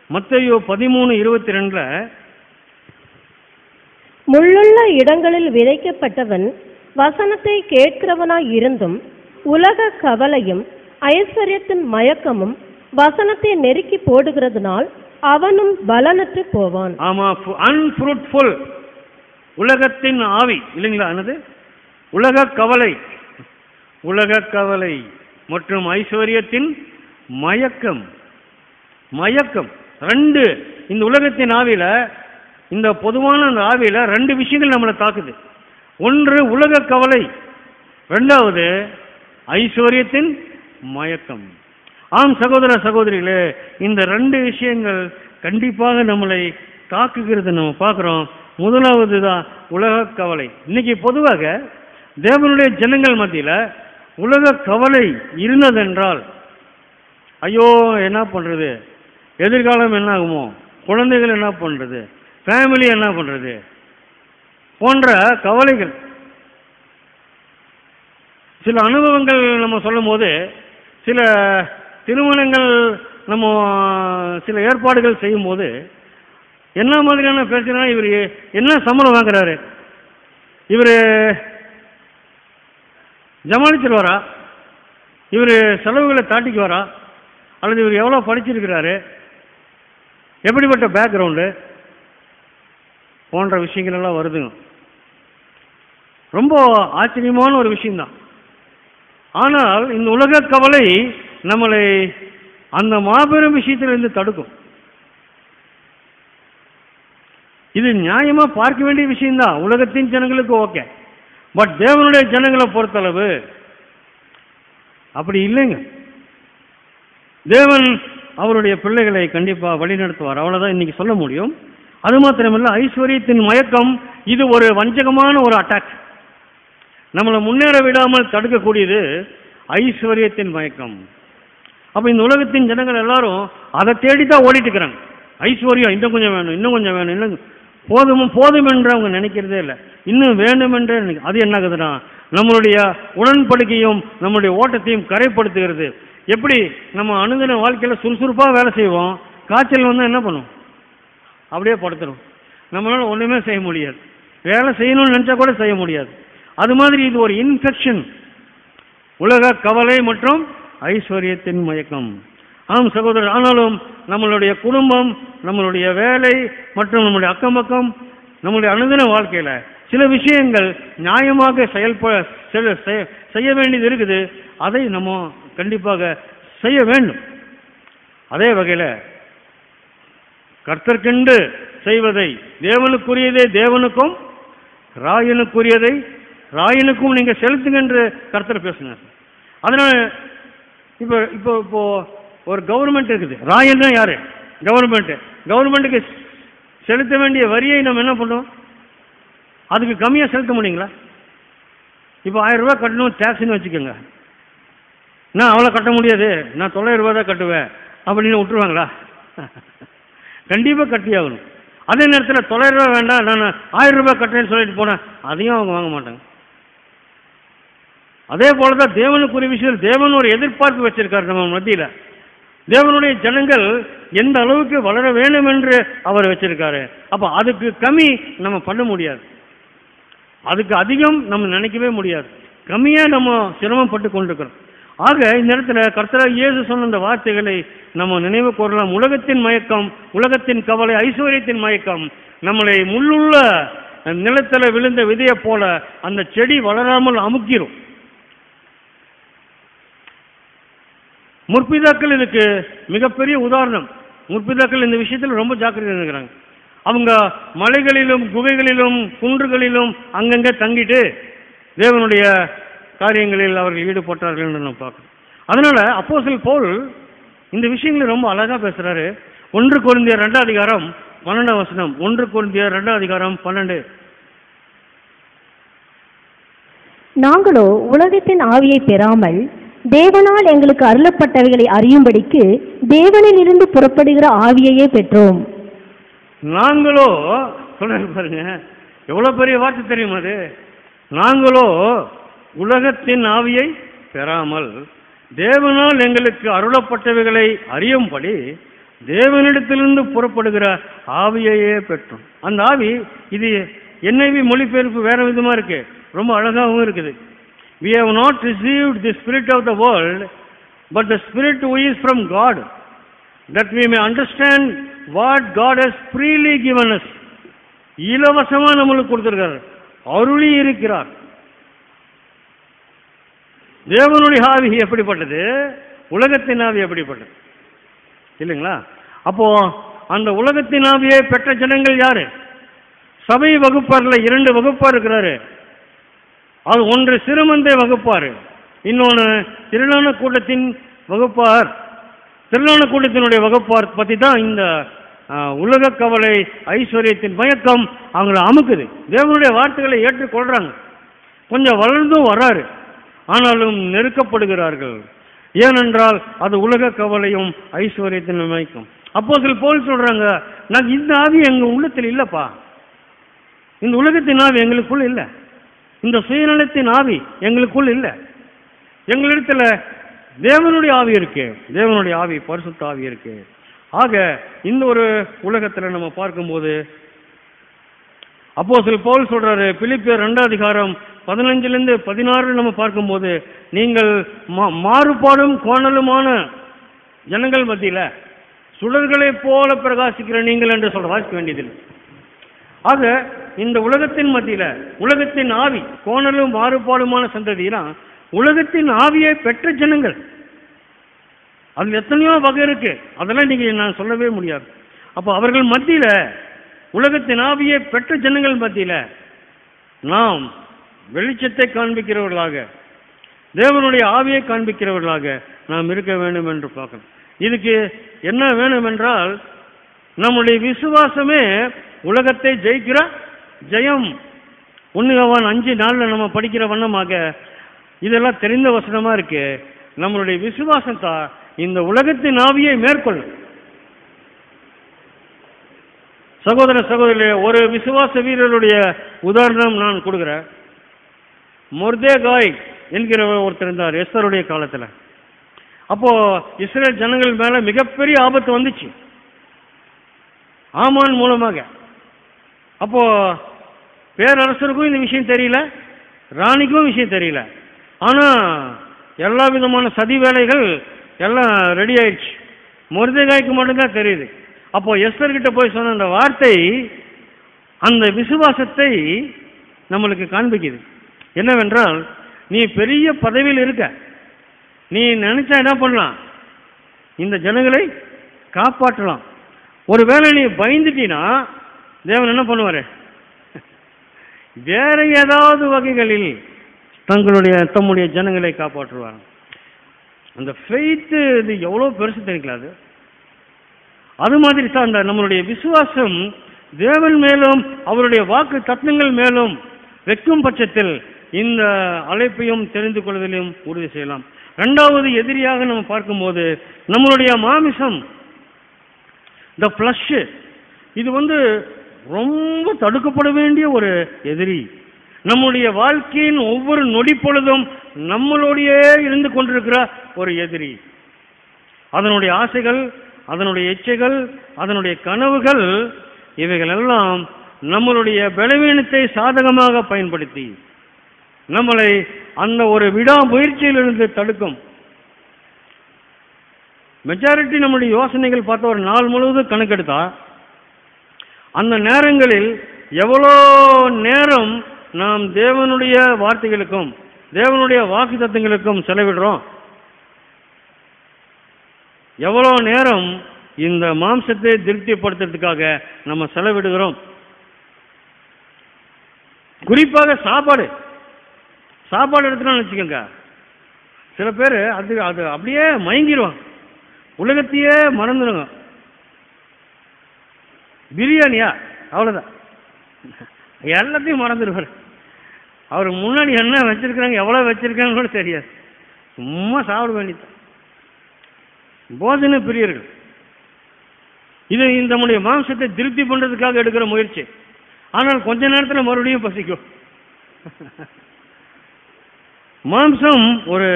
மத்தையோ பதிமூணு இருபத்தி ரெண்டுல முள்ளுள்ள இடங்களில் விதைக்கப்பட்டவன் வசனத்தை கேட்கிறவனாய் இருந்தும் உலக கவலையும் ஐஸ்வர்யத்தின் மயக்கமும் வசனத்தை நெருக்கி போடுகிறதுனால் அவனும் பலனற்று போவான். ஆமா அன்ஃப்ரூட்ஃபுல் உலகத்தின் ஆவி இல்லைங்களா என்னது? உலக கவலை. உலக கவலை மற்றும் ஐஸ்வர்யத்தின் மயக்கம். மயக்கம். ரெண்டு இந்த உலகத்தின் ஆவியில இந்த பொதுவான அந்த ஆவியில ரெண்டு விஷயங்கள் நம்மளை தாக்குது. ஒன்று உலக கவலை. ரெண்டாவது ஐஸ்வர்யத்தின் மயக்கம். ஆம் சகோதர சகோதரிகளே இந்த ரெண்டு விஷயங்கள் கண்டிப்பாக நம்மளை தாக்குகிறது நம்ம பார்க்குறோம். முதலாவது தான் உலக கவலை. இன்னைக்கு பொதுவாக தேவனுடைய ஜனங்கள் மத்தியில் உலக கவலை இருந்ததென்றால் ஐயோ என்ன பண்ணுறது எதிர்காலம் என்ன ஆகுமோ? குழந்தைகள் என்ன பண்ணுறது ஃபேமிலி என்ன பண்ணுறது போன்ற கவலைகள் சில அனுபவங்கள் நம்ம சொல்லும் போது சில திருமணங்கள் நம்ம சில ஏற்பாடுகள் செய்யும் போது என்ன மாதிரியான பிரச்சனை இவர் என்ன சம்பளம் வாங்குறாரு? இவர் ஜமாளிச்சிருவாரா இவர் செலவுகளை தாட்டிக்குவாரா அல்லது இவர் எவ்வளோ படிச்சிருக்கிறாரு? எப்படிப்பட்ட பேக்ரவுண்டு? போன்ற விஷயங்கள் எல்லாம் வருதுங்க. ரொம்ப ஆச்சரியமான ஒரு விஷயம்தான். ஆனால் இந்த உலக கவலை நம்மளை அந்த மாபெரும் விஷயத்திலிருந்து தடுக்கும். இது நியாயமா பார்க்க வேண்டிய விஷயம்தான். உலகத்தின் ஜனங்களுக்கு ஓகே. பட் தேவனுடைய ஜனங்களை பொறுத்தளவு அப்படி இல்லைங்க. தேவன் அவருடைய பிள்ளைகளை கண்டிப்பா வழிநடத்துவார். அவ்வளவுதான் இன்னைக்கு சொல்ல முடியும். அது மாத்திரமல்ல ஐஸ்வர்யத்தின் மயக்கம் இது ஒரு வஞ்சகமான ஒரு அட்டாக் நம்மளை முன்னேற விடாமல் தடுக்கக்கூடியது ஐஸ்வர்யத்தின் மயக்கம். அப்போ இந்த உலகத்தின் ஜனங்கள் எல்லாரும் அதை தேடி தான் ஓடிட்டு இருக்கிறாங்க ஐஸ்வர்யம் இன்னும் கொஞ்சம் வேணும் இன்னும் கொஞ்சம் வேணும் இன்னும் போதும் போதும் என்று அவங்க நினைக்கிறதே இல்லை. இன்னும் வேண்டும் என்று அது என்ன ஆகுதுன்னா நம்மளுடைய உடன்படிக்கையும் நம்மளுடைய ஓட்டத்தையும் கரைப்படுத்துகிறது. எப்படி? நம்ம அணுதின வாழ்க்கையில் சுறுசுறுப்பாக வேலை செய்வோம் காய்ச்சல் வந்தால் என்ன பண்ணும்? அப்படியே படுத்துடும் நம்மளால் ஒன்றுமே செய்ய முடியாது. வேலை செய்யணும்னு நினச்சா கூட செய்ய முடியாது. அது மாதிரி இது ஒரு இன்ஃபெக்ஷன் உலக கவலை மற்றும் ஐஸ்வர்யத்தின் மயக்கம். ஆம் சகோதரர் ஆனாலும் நம்மளுடைய குடும்பம் நம்மளுடைய வேலை மற்றும் நம்முடைய அக்கம் பக்கம் நம்முடைய அனுதின வாழ்க்கையில் சில விஷயங்கள் நியாயமாக செயல்ப செய்ய வேண்டியது இருக்குது. அதை நம்ம கண்டிப்பாக செய்ய வேண்டும். அதே வகையில் கர்த்தர்கண்டு செய்வதை தேவனுக்குரியதே தேவனுக்கும் ராயனுக்குரியதை ராயனுக்கும் நீங்கள் செலுத்துங்க என்று கர்த்தர் பேசினார். அதனால் இப்போ இப்போ இப்போது ஒரு கவர்மெண்ட் இருக்குது. ராயன் தான் யார்? கவர்மெண்ட்டு கவர்மெண்ட்டுக்கு செலுத்த வேண்டிய வரியை நம்ம என்ன பண்ணுவோம் அதுக்கு கம்மியாக செலுத்த முடியுங்களா? இப்போ ஆயிரம் ரூபாய் கட்டணும் டேக்ஸ்னு வச்சுக்கோங்க. நான் அவ்வளோ கட்ட முடியாது. நான் தொள்ளாயிரம் ரூபாய் தான் கட்டுவேன். அப்படின்னு விட்டுருவாங்களா? கண்டிப்பாக கட்டி ஆகணும் அதே நேரத்தில் தொள்ளாயிரம் ரூபாய் வேண்டாம் நான் ஆயிரம் ரூபாய் கட்டுறேன்னு சொல்லிட்டு போனேன் அதையும் அவங்க வாங்க மாட்டாங்க. அதே போல தான் தேவனுக்குரிய விஷயத்தில் தேவன் ஒரு எதிர்பார்ப்பு வச்சிருக்கார் நம்ம மத்தியில். தேவனுடைய ஜனங்கள் எந்த அளவுக்கு வளர வேண்டும் என்று அவர் வச்சிருக்காரு. அப்போ அதுக்கு கம்மி நம்ம பண்ண முடியாது. அதுக்கு அதிகம் நம்ம நினைக்கவே முடியாது. கம்மியாக நம்ம சிரமப்பட்டு கொண்டிருக்கிறோம். ஆக இந்த இடத்துல கர்த்தராக இயேசு சொன்ன இந்த வார்த்தைகளை நம்ம நினைவு கூறலாம் உலகத்தின் மயக்கம் உலகத்தின் கவலை ஐஸ்வர்யத்தின் மயக்கம் நம்மளை முள்ளுள்ள நிலத்தில் விழுந்த விதையை போல அந்த செடி வளராமல் அமுக்கிரும். முற்பிதாக்கள் இதுக்கு மிகப்பெரிய உதாரணம். முற்பிதாக்கள் இந்த விஷயத்தில் ரொம்ப ஜாக்கிரதையாக இருக்கிறாங்க அவங்க மலைகளிலும் குகைகளிலும் குன்றுகளிலும் அங்கங்கே தங்கிட்டு தேவனுடைய காரியங்களில் அவர்கள் ஈடுபட்டார்கள் என்று பார்க்குறோம். பார்க்கணும் அதனால சில போல் இந்த விஷயங்களை ரொம்ப அழகாக பேசுறாரு. ஒன்று குருந்தியர் ரெண்டாம் அதிகாரம் பன்னெண்டாம் வசனம். ஒன்று குருந்தியர் ரெண்டாம் அதிகாரம் பன்னெண்டு. நாங்களோ உலகத்தின் ஆவியை பெறாமல் தேவனால் எங்களுக்கு அருளப்பட்டவைகளை அறியும்படிக்கு தேவனில் இருந்து புறப்படுகிற ஆவியையே பெற்றோம். நாங்களோ சொல்றாரு பாருங்க எவ்வளவு பெரிய வார்த்தை தெரியும் அது? நாங்களோ உலகத்தின் ஆவியை பெறாமல் தேவனால் எங்களுக்கு அருளப்பட்டவைகளை அறியும்படி தேவனிடத்திலிருந்து புறப்படுகிற ஆவியையே பெற்றோம். அந்த ஆவி இது என்ஐவி மொழிபெயர்ப்பு வேற விதமா இருக்கு. ரொம்ப அழகாகவும் இருக்குது. We have not received the spirit of the world but the spirit who is from god that we may understand what god has freely given us. இலவசமாக நம்மளுக்கு கொடுத்துருக்கார். அருளி இருக்கிறார். தேவனுடைய ஆவி எப்படிப்பட்டது? உலகத்தின் ஆவி எப்படிப்பட்டது? இல்லைங்களா? அப்போ அந்த உலகத்தின் ஆவியை பெற்ற ஜனங்கள் யாரு? சபை வகுப்பாரில் இரண்டு வகுப்பார் இருக்கிறாரு. அது ஒன்று சிறுமந்தை வகுப்பார். இன்னொன்று திருநான கூட்டத்தின் வகுப்பார். திருநான கூட்டத்தினுடைய வகுப்பார் பற்றி தான் இந்த உலக கவலை ஐஸ்வர்யத்தின் மயக்கம் அவங்கள அமுக்குது. தேவனுடைய வார்த்தைகளை ஏற்றுக்கொள்கிறாங்க கொஞ்சம் வளர்ந்தும் வராரு. ஆனாலும் நெருக்கப்படுகிறார்கள். ஏனென்றால் அது உலக கவலையும் ஐஸ்வர்யத்தின் மயக்கம். அப்போ போல் சொல்கிறாங்க நான் இந்த ஆவி எங்கள் உள்ளத்தில் இல்லைப்பா. இந்த உலகத்தின் ஆவி எங்களுக்குள் இல்லை. இந்த சுயநலத்தின் ஆவி எங்களுக்குள் இல்லை. எங்களிடத்துல தேவனுடைய ஆவி இருக்கு. தேவனுடைய ஆவி பரிசுத்த ஆவி இருக்கு. ஆக இந்த ஒரு உலகத்தில் நம்ம பார்க்கும்போது அப்போ சில பவுல் சொல்றாரு பிலிப்பியர் ரெண்டாம் அதிகாரம் பதினஞ்சுலேருந்து பதினாறு நம்ம பார்க்கும்போது நீங்கள் மா- மாறுபாடும் கோணலுமான ஜனங்கள் மத்தியில் சுடர்களைப் போல பிரகாசிக்கிற நீங்கள் என்று சொல்ற வாசிக்க வேண்டியதில்லை. ஆக இந்த உலகத்தின் மத்தியில உலகத்தின் ஆவி கோணலும் மாறுபாடுமான சந்ததினா உலகத்தின் ஆவியை பெற்ற ஜனங்கள். அது எத்தனையோ வகை இருக்கு. அதெல்லாம் நீங்க நான் சொல்லவே முடியாது. அப்போ அவர்கள் மத்தியில உலகத்தின் ஆவியை பெற்ற ஜனங்கள் மத்தியில நாம் வெளிச்சத்தை காண்பிக்கிறவர்களாக தேவனுடைய ஆவியை காண்பிக்கிறவர்களாக நாம் இருக்க வேண்டும் என்று பார்க்கணும். இதுக்கு என்ன வேணும் என்றால் நம்முடைய விசுவாசமே உலகத்தை ஜெயிக்கிற ஜெயம். ஒன்றுகவான் அஞ்சு நாளில் நம்ம படிக்கிற வண்ணமாக. இதெல்லாம் தெரிந்த வசனமாக இருக்கு. நம்மளுடைய விசுவாசம் தான் இந்த உலகத்தின் ஆவியை மேற்கொள்ளும் சகோதர சகோதரிய ஒரு விசுவாச வீரருடைய உதாரணம் நான் கொடுக்குறேன். மொர்தேகாய் என்கிற ஒருத்தர் இருந்தார் எஸ்தருடைய காலத்தில். அப்போது இஸ்ரேல் ஜனங்கள் மேலே மிகப்பெரிய ஆபத்து வந்துச்சு. ஆமான் மூலமாக. அப்போது பேரரசருக்கும் இந்த விஷயம் தெரியல ராணிக்கும் விஷயம் தெரியல. ஆனால் எல்லா விதமான சதி வேலைகள் எல்லாம் ரெடி ஆயிடுச்சு. முருதகாய்க்கு மட்டும்தான் தெரியுது. அப்போ எஸ்தர்கிட்ட போய் சொன்ன அந்த வார்த்தை அந்த விசுவாசத்தை நம்மளுக்கு காண்பிக்குது. என்னவென்றால் நீ பெரிய பதவியில் இருக்க. நீ நினைச்சா என்ன பண்ணலாம்? இந்த ஜனங்களை காப்பாற்றலாம். ஒருவேளை நீ பயந்துட்டீன்னா தேவன் என்ன பண்ணுவாரு? வேற ஏதாவது வகைகளில் தங்களுடைய தம்முடைய ஜனங்களை காப்பாற்றுவார் அந்த ஃபெய்த்து இது எவ்வளோ பெருசு தெரிவிக்கலாம் அது? அது மாதிரி தான் அந்த நம்மளுடைய விசுவாசம் தேவன் மேலும் அவருடைய வாக்கு தத்துவங்கள் மேலும் வைக்கும் பட்சத்தில் இந்த அழைப்பையும் தெரிந்து கொள்வதிலும் உறுதி செய்யலாம். ரெண்டாவது எதிரியாக நம்ம பார்க்கும்போது நம்மளுடைய மாமிசம் த ஃப்ளஷ் இது வந்து ரொம்ப தடுக்கப்பட வேண்டிய ஒரு எதிரி. நம்முடைய வாழ்க்கையின் ஒவ்வொரு நொடி பொழுதும் நம்மளோடையே இருந்து கொண்டிருக்கிற ஒரு எதிரி. அதனுடைய ஆசைகள் அதனுடைய எச்சைகள் அதனுடைய கனவுகள் இவைகள் எல்லாம் நம்மளுடைய பலவீனத்தை சாதகமாக பயன்படுத்தி நம்மளை அந்த ஒரு விடாமுயற்சியிலிருந்து தடுக்கும். மெஜாரிட்டி நம்முடைய யோசனைகள் பார்த்த ஒரு நாள் முழுவதும் கணக்கெடுத்தா அந்த நேரங்களில் எவ்வளோ நேரம் நாம் தேவனுடைய வார்த்தைகளுக்கும் தேவனுடைய வாக்கு தத்துவங்களுக்கும் செலவிடுறோம்? எவ்வளோ நேரம் இந்த மாம்சத்தை திருப்திப்படுத்துறதுக்காக நம்ம செலவிடுகிறோம்? குறிப்பாக சாப்பாடு. சாப்பாடு எடுத்துனான்னு வச்சுக்கோங்க. சில பேர் அது அது அப்படியே மயங்கிடுவாங்க உலகத்தையே மறந்துடுங்க பிரியாணியா? அவ்வளோதான் எல்லாத்தையும் மறந்துடுவார். அவர் முன்னாடி என்ன வச்சிருக்கிறாங்க எவ்வளோ வச்சுருக்காங்கன்னு கூட தெரியாது. சும்மா சாப்பிட வேண்டியது போதனை பிரியர்கள் இது இந்த நம்முடைய மாம்சத்தை திருப்தி பண்ணுறதுக்காக எடுக்கிற முயற்சி. ஆனால் கொஞ்ச நேரத்தில் மறுபடியும் பசிக்கும். மாம்சம் ஒரு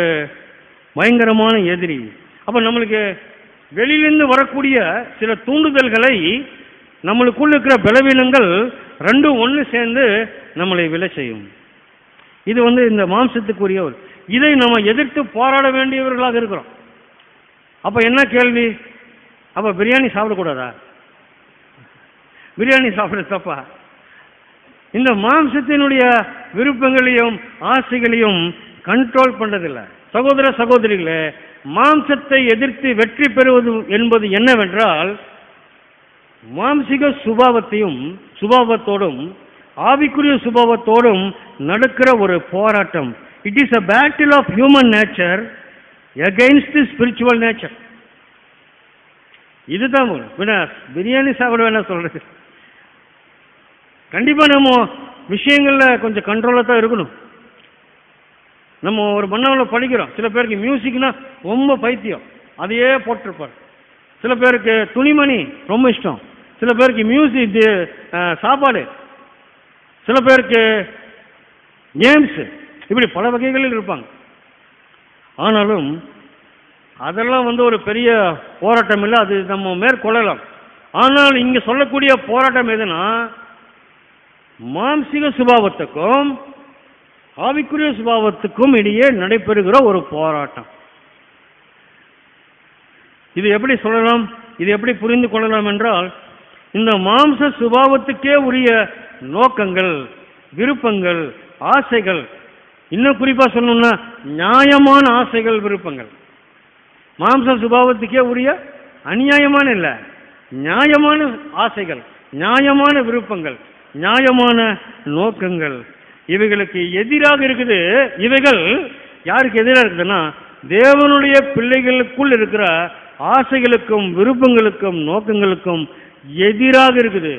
பயங்கரமான எதிரி. அப்போ நம்மளுக்கு வெளியிலிருந்து வரக்கூடிய சில தூண்டுதல்களை நம்மளுக்குள்ள இருக்கிற பலவீனங்கள் ரெண்டும் ஒன்று சேர்ந்து நம்மளை விலை செய்யும். இது வந்து இந்த மாம்சத்துக்குரிய ஒரு இதை நம்ம எதிர்த்து போராட வேண்டியவர்களாக இருக்கிறோம். அப்போ என்ன கேள்வி? அப்போ பிரியாணி சாப்பிடக்கூடாதா? பிரியாணி சாப்பிட தப்பா? இந்த மாம்சத்தினுடைய விருப்பங்களையும் ஆசைகளையும் கண்ட்ரோல் பண்ணுறதில்லை சகோதர சகோதரிகளே மாம்சத்தை எதிர்த்து வெற்றி பெறுவது என்பது என்னவென்றால் மாம்சிக சுபாவத்தையும் சுபாவத்தோடும் ஆவிக்குரிய சுபாவத்தோடும் நடக்கிற ஒரு போராட்டம். It is a battle of human nature against spiritual nature இதுதான் ஒரு- பிரியாணி சாப்பிட வேணாம் சொல்றது. கண்டிப்பா நம்ம விஷயங்கள்ல கொஞ்சம் கண்ட்ரோலாக தான் இருக்கணும். நம்ம ஒரு மன்னவில் படிக்கிறோம். சில பேருக்கு மியூசிக்னா ரொம்ப பைத்தியம். அதையே போட்டிருப்பார். சில பேருக்கு துணிமணி ரொம்ப இஷ்டம். சில பேருக்கு மியூசிக் இது சாப்பாடு. சில பேருக்கு கேம்ஸ் இப்படி பல வகைகளில் இருப்பாங்க. ஆனாலும் அதெல்லாம் வந்து ஒரு பெரிய போராட்டம் இல்லை. அது நம்ம மேற்கொள்ளலாம். ஆனால் இங்கே சொல்லக்கூடிய போராட்டம் எதுனா மாம்சிக சுபாவத்துக்கும் ஆவிக்குரிய சுபாவத்துக்கும் இடையே நடைபெறுகிற ஒரு போராட்டம். இது எப்படி சொல்லலாம்? இது எப்படி புரிந்து கொள்ளலாம் என்றால் இந்த மாம்ச சுபாவத்துக்கே உரிய நோக்கங்கள் விருப்பங்கள் ஆசைகள். இன்னும் குறிப்பா சொல்லணும்னா நியாயமான ஆசைகள் விருப்பங்கள். மாம்ச சுபாவத்துக்கே உரிய அநியாயமான இல்லை நியாயமான ஆசைகள் நியாயமான விருப்பங்கள் நியாயமான நோக்கங்கள். இவைகளுக்கு எதிராக இருக்குது. இவைகள் யாருக்கு எதிராக இருக்குதுன்னா தேவனுடைய பிள்ளைகளுக்குள் இருக்கிற ஆசைகளுக்கும் விருப்பங்களுக்கும் நோக்கங்களுக்கும் எதிராக இருக்குது.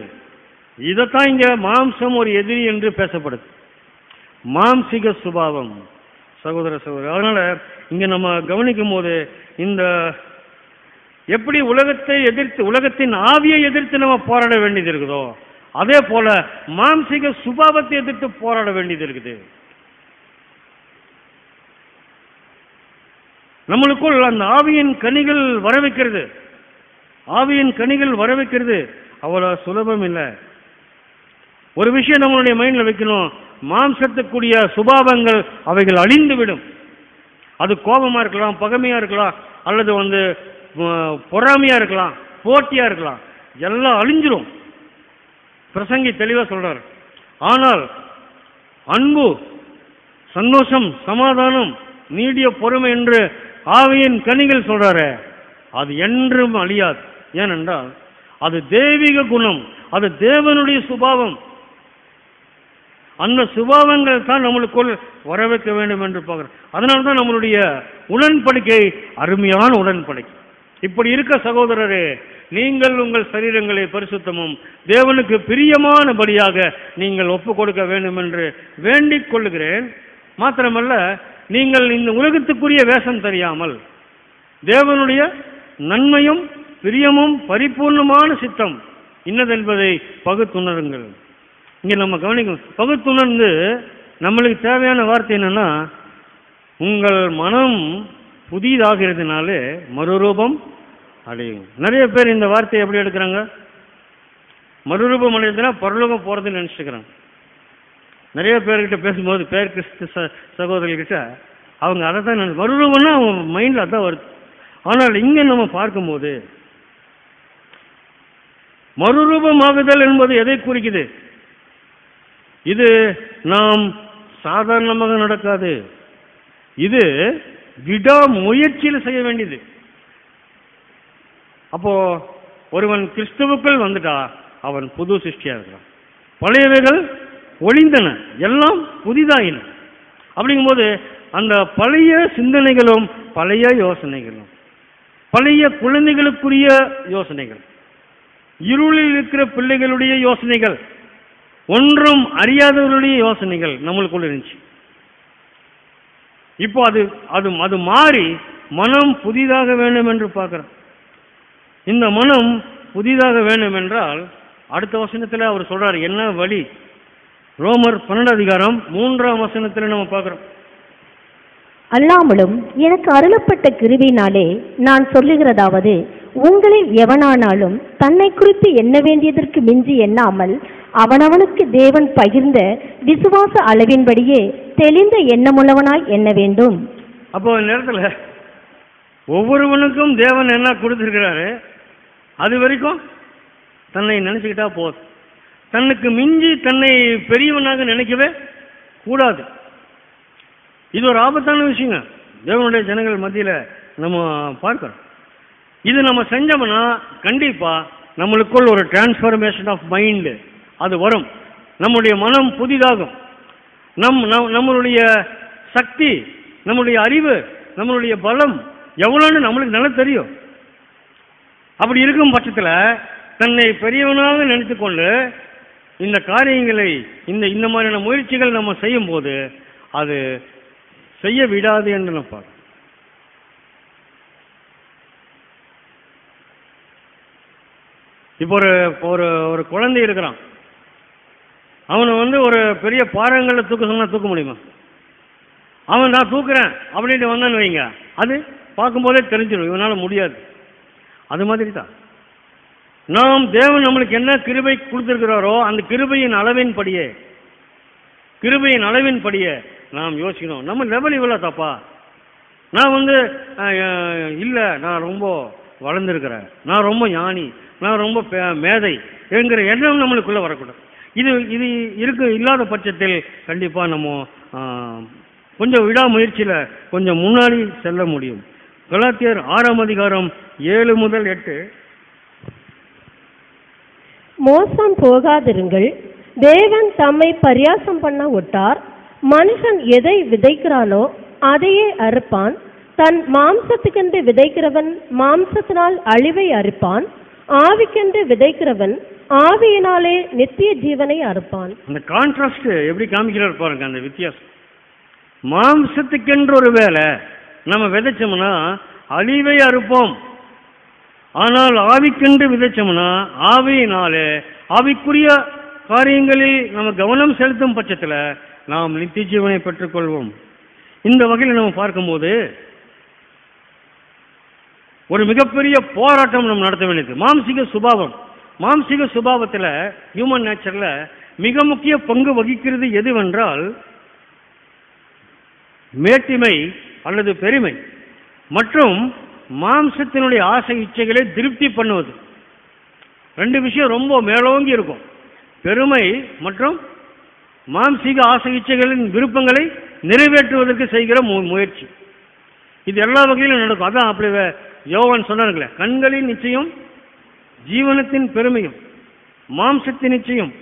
இதைத்தான் இங்க மாம்சம் ஒரு எதிரி என்று பேசப்படுது. மாம்சிக சுபாவம். சகோதர சகோதரி அதனால இங்க நம்ம கவனிக்கும் போது இந்த எப்படி உலகத்தை எதிர்த்து உலகத்தின் ஆவியை எதிர்த்து நம்ம போராட வேண்டியது இருக்குதோ அதே போல மாம்சிக சுபாவத்தை எதிர்த்து போராட வேண்டியது இருக்குது. நம்மளுக்குள் அந்த ஆவியின் கனிகள் வர வைக்கிறது ஆவியின் கனிகள் வர வைக்கிறது அவ்வளோ சுலபம் இல்லை ஒரு விஷயம் நம்மளுடைய மைண்டில் வைக்கணும். மாம்சத்துக்குரிய சுபாவங்கள் அவைகள் அழிந்து விடும் அது கோபமாக இருக்கலாம் பகமையாக இருக்கலாம் அல்லது வந்து பொறாமையாக இருக்கலாம் போட்டியாக இருக்கலாம். எல்லாம் அழிஞ்சிரும். பிரசங்கி தெளிவாக சொல்கிறார் ஆனால் அன்பு சந்தோஷம் சமாதானம் நீடிய பொறுமை என்று ஆவியின் கனிகள் சொல்கிறாரு அது என்றும் அழியாது. ஏனென்றால் அது தெய்வீக குணம் அது தேவனுடைய சுபாவம். அந்த சுபாவங்கள் தான் நம்மளுக்குள் வர வைக்க வேண்டும் என்று பார்க்கிறோம் அதனால தான் நம்மளுடைய உடன்படிக்கை அருமையான உடன்படிக்கை. இப்படி இருக்க சகோதரரே நீங்கள் உங்கள் சரீரங்களை பரிசுத்தமும் தேவனுக்கு பிரியமானபடியாக நீங்கள் ஒப்பு கொடுக்க வேண்டும் என்று வேண்டிக் கொள்ளுகிறேன் மாத்திரமல்ல நீங்கள் இந்த உலகத்துக்குரிய வேஷம் தெரியாமல் தேவனுடைய நன்மையும் பிரியமும் பரிபூர்ணமான சித்தம் இன்னதென்பதை பகுத்துணருங்கள். இங்கே நம்ம கவனிக்கணும். பகுத்துணர்ந்து நம்மளுக்கு தேவையான வார்த்தை என்னென்னா உங்கள் மனம் புதிதாகிறதுனாலே மறுரூபம் அடையும். நிறைய பேர் இந்த வார்த்தையை எப்படி எடுக்கிறாங்க? மறுரூபம் அடையுதுன்னா பரலோகம் போகிறதுன்னு நினச்சிக்கிறாங்க. நிறைய பேர்கிட்ட பேசும்போது பேர் கிறிஸ்து ச சகோதரிகிட்ட அவங்க அதை தான் மறுரூபம்னா அவங்க மைண்டில் அதான் வருது. ஆனால் இங்கே நம்ம பார்க்கும்போது மறுரூபமாகுதல் என்பது எதை குறிக்குது? இது நாம் சாதாரணமாக நடக்காது. இது விடா முயற்சியில் செய்ய வேண்டியது. அப்போ ஒருவன் கிறிஸ்துவுக்குள் வந்துட்டா அவன் புது சிருஷ்டியா இருக்கிறான். பழையவைகள் ஒளிந்தன எல்லாம் புதிதாயின. அப்படிங்கும்போது அந்த பழைய சிந்தனைகளும் பழைய யோசனைகளும் பழைய குழந்தைகளுக்குரிய யோசனைகள் இருளில் இருக்கிற பிள்ளைகளுடைய யோசனைகள் ஒன்றும் அறியாதவர்களுடைய யோசனைகள் நம்மளுக்குள்ள இருந்துச்சு. இப்போ அது அது அது மாறி மனம் புதிதாக வேண்டும் என்று பார்க்கிறோம். இந்த மனம் புதிதாக வேண்டும் என்றால் அடுத்த வசனத்தில் அவர் சொல்கிறார் என்ன வழி? ரோமர் பன்னெண்டு அதிகாரம் மூன்றாம் வசனத்தில் நம்ம பார்க்குறோம். அல்லாமலும் எனக்கு அருளப்பட்ட கிருவினாலே நான் சொல்லுகிறதாவது உங்களில் எவனானாலும் தன்னை குறித்து எண்ண வேண்டியதற்கு மிஞ்சி எண்ணாமல் அவனவனுக்கு தேவன் பகிர்ந்த விசுவாச அளவின்படியே தெளிந்த எண்ணமுள்ளவனாய் எண்ண வேண்டும். அப்போ நேரத்தில் ஒவ்வொருவனுக்கும் தேவன் என்ன கொடுத்துருக்கிறாரு அது வரைக்கும் தன்னை நினச்சிக்கிட்டா போதும். தன்னுக்கு மிஞ்சி தன்னை பெரியவனாக நினைக்கவே கூடாது. இது ஒரு ஆபத்தான விஷயங்க. தேவனுடைய ஜனங்கள் மத்தியில் நம்ம பார்க்கிறோம். இது நம்ம செஞ்சோம்னா கண்டிப்பாக நம்மளுக்குள் ஒரு டிரான்ஸ்ஃபர்மேஷன் ஆஃப் மைண்டு அது வரும். நம்முடைய மனம் புதிதாகும். நம் நம் நம்மளுடைய சக்தி நம்மளுடைய அறிவு நம்மளுடைய பலம் எவ்வளோன்னு நம்மளுக்கு நல்லா தெரியும். அப்படி இருக்கும் பட்சத்தில் தன்னை பெரியவனாக நினைத்து கொண்டு இந்த காரியங்களை இந்த இந்த மாதிரியான முயற்சிகள் நம்ம செய்யும்போது அது செய்ய விடாது என்று நான் இப்போ ஒரு ஒரு ஒரு குழந்தை இருக்கிறான். அவனை வந்து ஒரு பெரிய பாறைங்களில் தூக்க சொன்னால் தூக்க முடியுமா? அவன் நான் தூக்குறேன் அப்படின்ட்டு வந்தான்னு வைங்க. அது பார்க்கும்போதே தெரிஞ்சிடும். இவனால் முடியாது. அது மாதிரி தான் நாம் தேவன் நம்மளுக்கு என்ன கிருபை கொடுத்துருக்கிறாரோ அந்த கிருபையின் அளவின் படியே கிருபையின் அளவின் படியே நாம் யோசிக்கணும். நம்ம லெவல் இவ்வளோ தப்பா. நான் வந்து இல்லை நான் ரொம்ப வளர்ந்துருக்கிறேன். நான் ரொம்ப ஞானி. நான் ரொம்ப பே- மேதை. என்கிற எண்ணம் நம்மளுக்குள்ளே வரக்கூடாது. இது இது இருக்கு இல்லாத பட்சத்தில் கண்டிப்பாக நம்ம கொஞ்சம் விடாமுயற்சியில் கொஞ்சம் முன்னாடி செல்ல முடியும். கலாத்தியர் ஆறாம் அதிகாரம் ஏழு முதல் எட்டு. மோசம் போகாதிருங்கள். தேவன் தம்மை பரியாசம் பண்ண ஒட்டார் மனுஷன் எதை விதைக்கிறானோ அதையே அறுப்பான். தன் மாம்சத்துக்கென்று விதைக்கிறவன் மாம்சத்தினால் அழிவை அறுப்பான். ஆவிக்கென்று விதைக்கிறவன் ஆவியினாலே நித்திய ஜீவனை அறுப்பான். அந்த கான்ட்ராஸ்ட் எப்படி காமிக்கிறார் பாருங்க அந்த வித்தியாசம். மாம்சத்துக்கென்று ஒரு வேலை நம்ம விதைச்சோம்னா அழிவை அறுப்போம். ஆனால் ஆவிக்கென்று விதைச்சோம்னா ஆவியினாலே ஆவிக்குரிய காரியங்களில் நம்ம கவனம் செலுத்தும் பட்சத்தில் நாம் நித்திய ஜீவனை பெற்றுக்கொள்வோம். இந்த வகையில் நம்ம பார்க்கும்போது ஒரு மிகப்பெரிய போராட்டம் நம்ம நடத்த வேண்டியது. மாம்சிக சுபாவம். மாம்சிக சுபாவத்தில் ஹியூமன் நேச்சரில் மிக முக்கிய பங்கு வகிக்கிறது எதுவென்றால் மேட்டிமை அல்லது பெருமை. மற்றும் மாம்சத்தினுடைய ஆசை இச்சைகளை திருப்தி பண்ணுவது. ரெண்டு விஷயம் ரொம்ப மேலோங்கி இருக்கும். பெருமை மற்றும் மாம்சீக ஆசை இச்சைகளின் விருப்பங்களை நிறைவேற்றுவதற்கு செய்கிற மு- முயற்சி. இது எல்லா வகையிலும் நடக்கும். அதான் அப்படி யோகான் யோவான் சொன்னார்களே கண்களின் நிச்சயம் ஜீவனத்தின் பெருமையும் மாம்சத்தின் நிச்சயம்.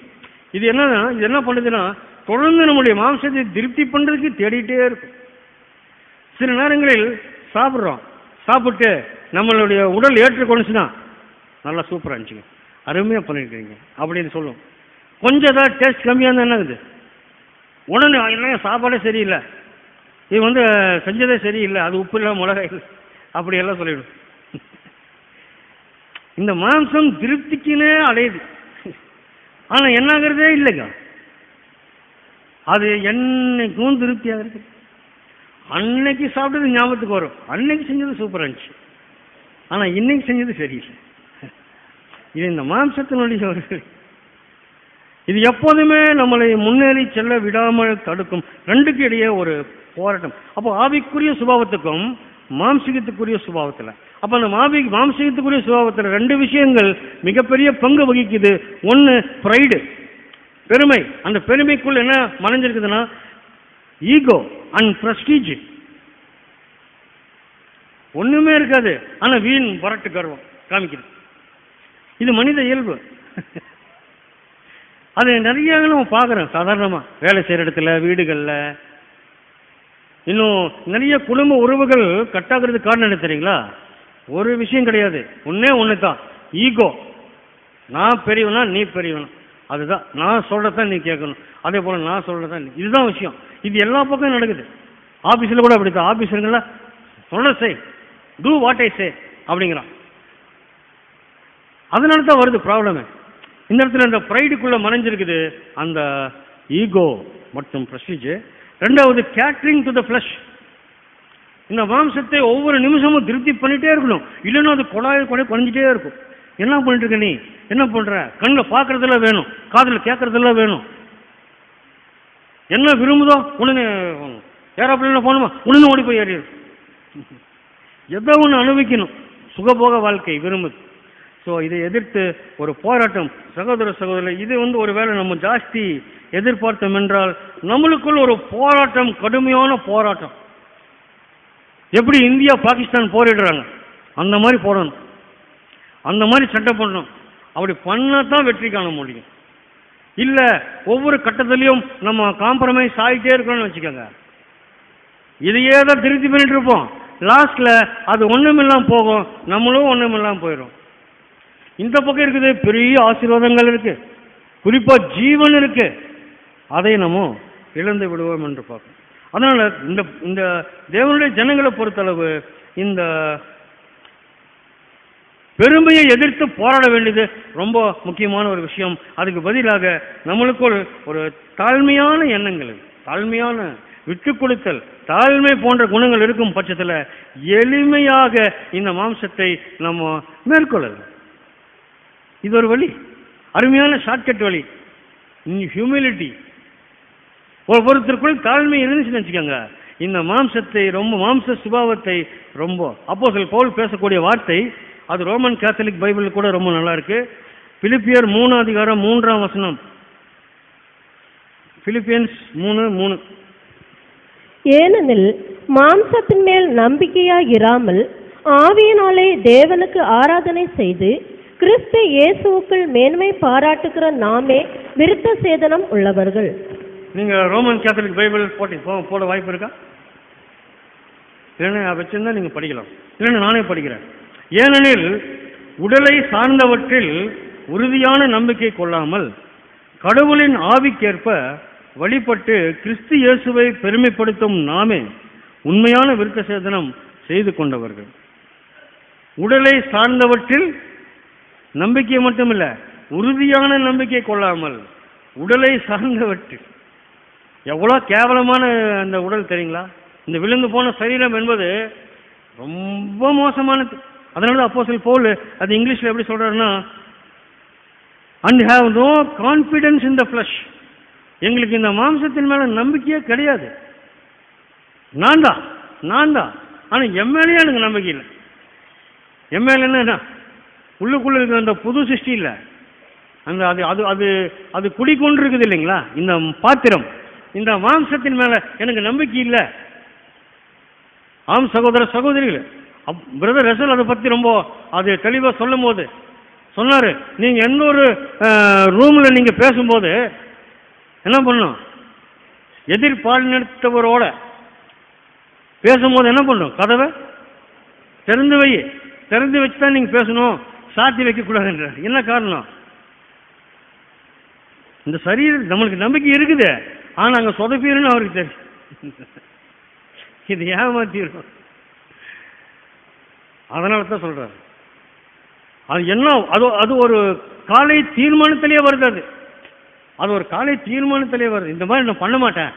இது என்னன்னா இது என்ன பண்ணுதுன்னா தொடர்ந்து நம்முடைய மாம்சத்தை திருப்தி பண்ணுறதுக்கு தேடிட்டே இருக்கும். சில நேரங்களில் சாப்பிட்றோம். சாப்பிட்டு நம்மளுடைய உடல் ஏற்றுக்கொண்டுச்சுன்னா நல்லா சூப்பராக இருந்துச்சுங்க. அருமையாக பண்ணியிருக்கீங்க அப்படின்னு சொல்லுவோம் கொஞ்சம் ஏதாவது டேஸ்ட் கம்மியாக இருந்தால் என்னங்குது உடனே என்ன சாப்பாடே சரியில்லை. இது வந்து செஞ்சதே சரியில்லை. அது உப்பு இல்லை மிளகாய் இல்லை. அப்படியெல்லாம் சொல்லிவிடும். இந்த மாம்சம் திருப்திக்குன்னே அடையுது ஆனால் என்னாகிறதே இல்லைங்க. அது என்னைக்கும் திருப்தியாக இருக்கு. அன்னைக்கு சாப்பிட்டது ஞாபகத்துக்கு வரும். அன்னைக்கு செஞ்சது சூப்பராக இருந்துச்சு. ஆனால் இன்னைக்கு செஞ்சது சரியில்லை. இது இந்த மாம்சத்தினுடைய ஒரு இது எப்போதுமே நம்மளை முன்னேறி செல்ல விடாமல் தடுக்கும். ரெண்டுக்கு இடையே ஒரு போராட்டம். அப்போ ஆவிக்குரிய சுபாவத்துக்கும் மாம்சிகத்துக்குரிய சுபாவத்தில். அப்போ அந்த மாவி மாம்சிகத்துக்குரிய சுபாவத்தில் ரெண்டு விஷயங்கள் மிகப்பெரிய பங்கு வகிக்குது. ஒன்று ப்ரைடு பெருமை. அந்த பெருமைக்குள் என்ன மறைஞ்சிருக்குதுன்னா ஈகோ அண்ட் ப்ரஸ்டீஜ் ஒன்றுமே இருக்காது. ஆனால் வீண் வரட்டு கர்வம் காமிக்கிறது இது மனித இயல்பு. அது நிறைய நம்ம பார்க்குறோம் சாதாரணமாக வேலை செய்கிற இடத்துல வீடுகளில் இன்னும் நிறைய குடும்ப உறவுகள் கட்டாகிறதுக்கு காரணம் என்ன தெரியுங்களா? ஒரு விஷயம் கிடையாது. ஒன்னே ஒன்று தான் ஈகோ நான் பெரியவனா நீ பெரியவனா. அதுதான். நான் சொல்கிறதான் நீ கேட்கணும். அதே போல் நான் சொல்கிறதான் நீ இதுதான் விஷயம். இது எல்லா பக்கமும் நடக்குது. ஆஃபீஸில் கூட அப்படி தான் ஆஃபீஸருங்களா சொல்ல சே டூ வாட் ஐ சே அப்படிங்கிறான். அதனால தான் வருது ப்ராப்ளமே இந்த இடத்துல இந்த ப்ரைடுக்குள்ளே மறைஞ்சிருக்குது அந்த ஈகோ மற்றும் ப்ரெஸ்டீஜ் ரெண்டாவது கேட்ரிங் டு த ஃப்ளஷ் இந்த மாம்சத்தை ஒவ்வொரு நிமிஷமும் திருப்தி பண்ணிட்டே இருக்கணும். இல்லைன்னா அது கொடாய கொடை குறைஞ்சிட்டே இருக்கும். என்ன பண்ணிட்டு இருக்க நீ? என்ன பண்ற? கண்ணில் பார்க்கறதெல்லாம் வேணும். காதில் கேட்கறதெல்லாம் வேணும். என்ன விரும்புதோ உடனே ஏரோப்ளேனில் போகணுமா? உடனே ஓடி போய் ஏறிடு. எதோ ஒன்று அனுபவிக்கணும். சுகபோக வாழ்க்கை விரும்புது. ஸோ இதை எதிர்த்து ஒரு போராட்டம். சகோதர சகோதரர் இது வந்து ஒருவேளை நம்ம ஜாஸ்தி எதிர்பார்த்தோம் என்றால் நம்மளுக்குள் ஒரு போராட்டம் கடுமையான போராட்டம். எப்படி இந்தியா பாகிஸ்தான் போரிடுறாங்க? அந்த மாதிரி போடணும். அந்த மாதிரி சட்டை பண்ணணும் அப்படி பண்ணால் தான் வெற்றி காண முடியும். இல்லை ஒவ்வொரு கட்டத்திலையும் நம்ம காம்ப்ரமைஸ் ஆகிட்டே இருக்கணும்னு வச்சுக்கோங்க. இதையே தான் திருத்தி பண்ணிட்டு இருப்போம். லாஸ்ட்ல அது ஒன்றுமில்லாமல் போகும். நம்மளும் ஒன்றுமில்லாம போயிடும் இந்த பக்கம் இருக்குது பெரிய ஆசீர்வாதங்கள் இருக்கு. குறிப்பா ஜீவன் இருக்கு. அதை நம்ம இழந்து விடுவோம் என்று பார்க்கணும். அதனால இந்த இந்த தேவனுடைய ஜனங்களை பொறுத்தளவு இந்த பெருமையை எதிர்த்து போராட வேண்டியது ரொம்ப முக்கியமான ஒரு விஷயம். அதுக்கு பதிலாக நம்மளுக்கு ஒரு ஒரு தாழ்மையான எண்ணங்கள் தாழ்மையான விட்டு கொடுத்தல் தாழ்மை போன்ற குணங்கள் இருக்கும் பட்சத்தில் எளிமையாக இந்த மாம்சத்தை நம்ம மேற்கொள்ளலாம். இது ஒரு வழி. அருமையான ஷார்ட்கட் வழி. ஹியூமிலிட்டி ஒரு தாழ்மை இருந்துச்சுன்னு வச்சுக்கோங்க. இந்த மாம்சத்தை ரொம்ப மாம்ச சுபாவத்தை ரொம்ப அப்போ சில பவுல் பேசக்கூடிய வார்த்தை அது ரோமன் கேத்தலிக் பைபிள் கூட ரொம்ப நல்லா இருக்கு. பிலிப்பியர் மூணு அதிகாரம் மூன்றாம் வசனம். பிலிப்பியன்ஸ் மூணு மூணு. ஏனெனில் மாம்சத்தின் மேல் நம்பிக்கையாக இராமல் ஆவியினாலே தேவனுக்கு ஆராதனை செய்து கிறிஸ்து இயேசுவுக்குள் மேன்மை பாராட்டுகிற நாமே விருத்த சேதனம் உள்ளவர்கள். நீங்க ரோமன் கேத்தலிக் பைபிள் போட்டி போ- போட வாய்ப்பு இருக்கா? இல்லைன்னா வச்சிருந்தா நீங்க படிக்கலாம். இல்லைன்னா நானே படிக்கிறேன். ஏனெனில் உடலை சார்ந்தவற்றில் உறுதியான நம்பிக்கை கொள்ளாமல் கடவுளின் ஆவிக்கேற்ப வழிபட்டு கிறிஸ்து இயேசுவை பெருமைப்படுத்தும் நாமே உண்மையான விருத்த சேதனம் செய்து கொண்டவர்கள். உடலை சார்ந்தவற்றில் நம்பிக்கை மட்டுமில்ல உறுதியான நம்பிக்கை கொள்ளாமல் உடலை சார்ந்தவற்று. எவ்வளோ கேவலமான அந்த உடல் தெரியுங்களா? இந்த விழுந்து போன சரீரம் என்பது ரொம்ப மோசமானது. அதனால தான் சில போல் அது இங்கிலீஷில் எப்படி சொல்கிறாருன்னா and have no confidence in the flesh எங்களுக்கு இந்த மாம்சத்தின் மேலே நம்பிக்கையே கிடையாது. நான் தான் நான் தான். ஆனால் எம்எல்ஏ மேலேயே எனக்கு நம்பிக்கை இல்லை. எம்எல்ஏன்னா என்ன உள்ளுக்குள்ளே இருக்கிற அந்த புது சிருஷ்டி இல்லை. அந்த அது அது அது அது குடிக்கொண்டு இருக்குது இல்லைங்களா? இந்த பாத்திரம். இந்த மாம்சத்தின் மேலே எனக்கு நம்பிக்கை இல்லை. ஆம் சகோதர சகோதரிகள் அப் பிரதர் ரசல் அதை பற்றி ரொம்ப அது தெளிவாக சொல்லும் போது சொன்னார். நீங்கள் எந்த ஒரு ரூமில் நீங்கள் பேசும்போது என்ன பண்ணணும் எதிர்பாலினத்தவரோட பேசும்போது என்ன பண்ணும்? கதவை திறந்து வை. திறந்து வச்சு தான் நீங்கள் பேசணும். சாத்தி வைக்கக்கூடாது என்றார். என்ன காரணம்? இந்த சரீரம் நம்மளுக்கு நம்பிக்கை இருக்குது. ஆனால் அங்கே சொதப்பீருன்னு அவருக்கு தெரியும். இது ஏமாத்திடும் அதனால தான் சொல்கிறார் அது என்ன அது அது ஒரு காலை தீர்மானத்திலேயே வருது அது. அது ஒரு காலை தீர்மானத்திலே வருது. இந்த மாதிரி நான் பண்ண மாட்டேன்.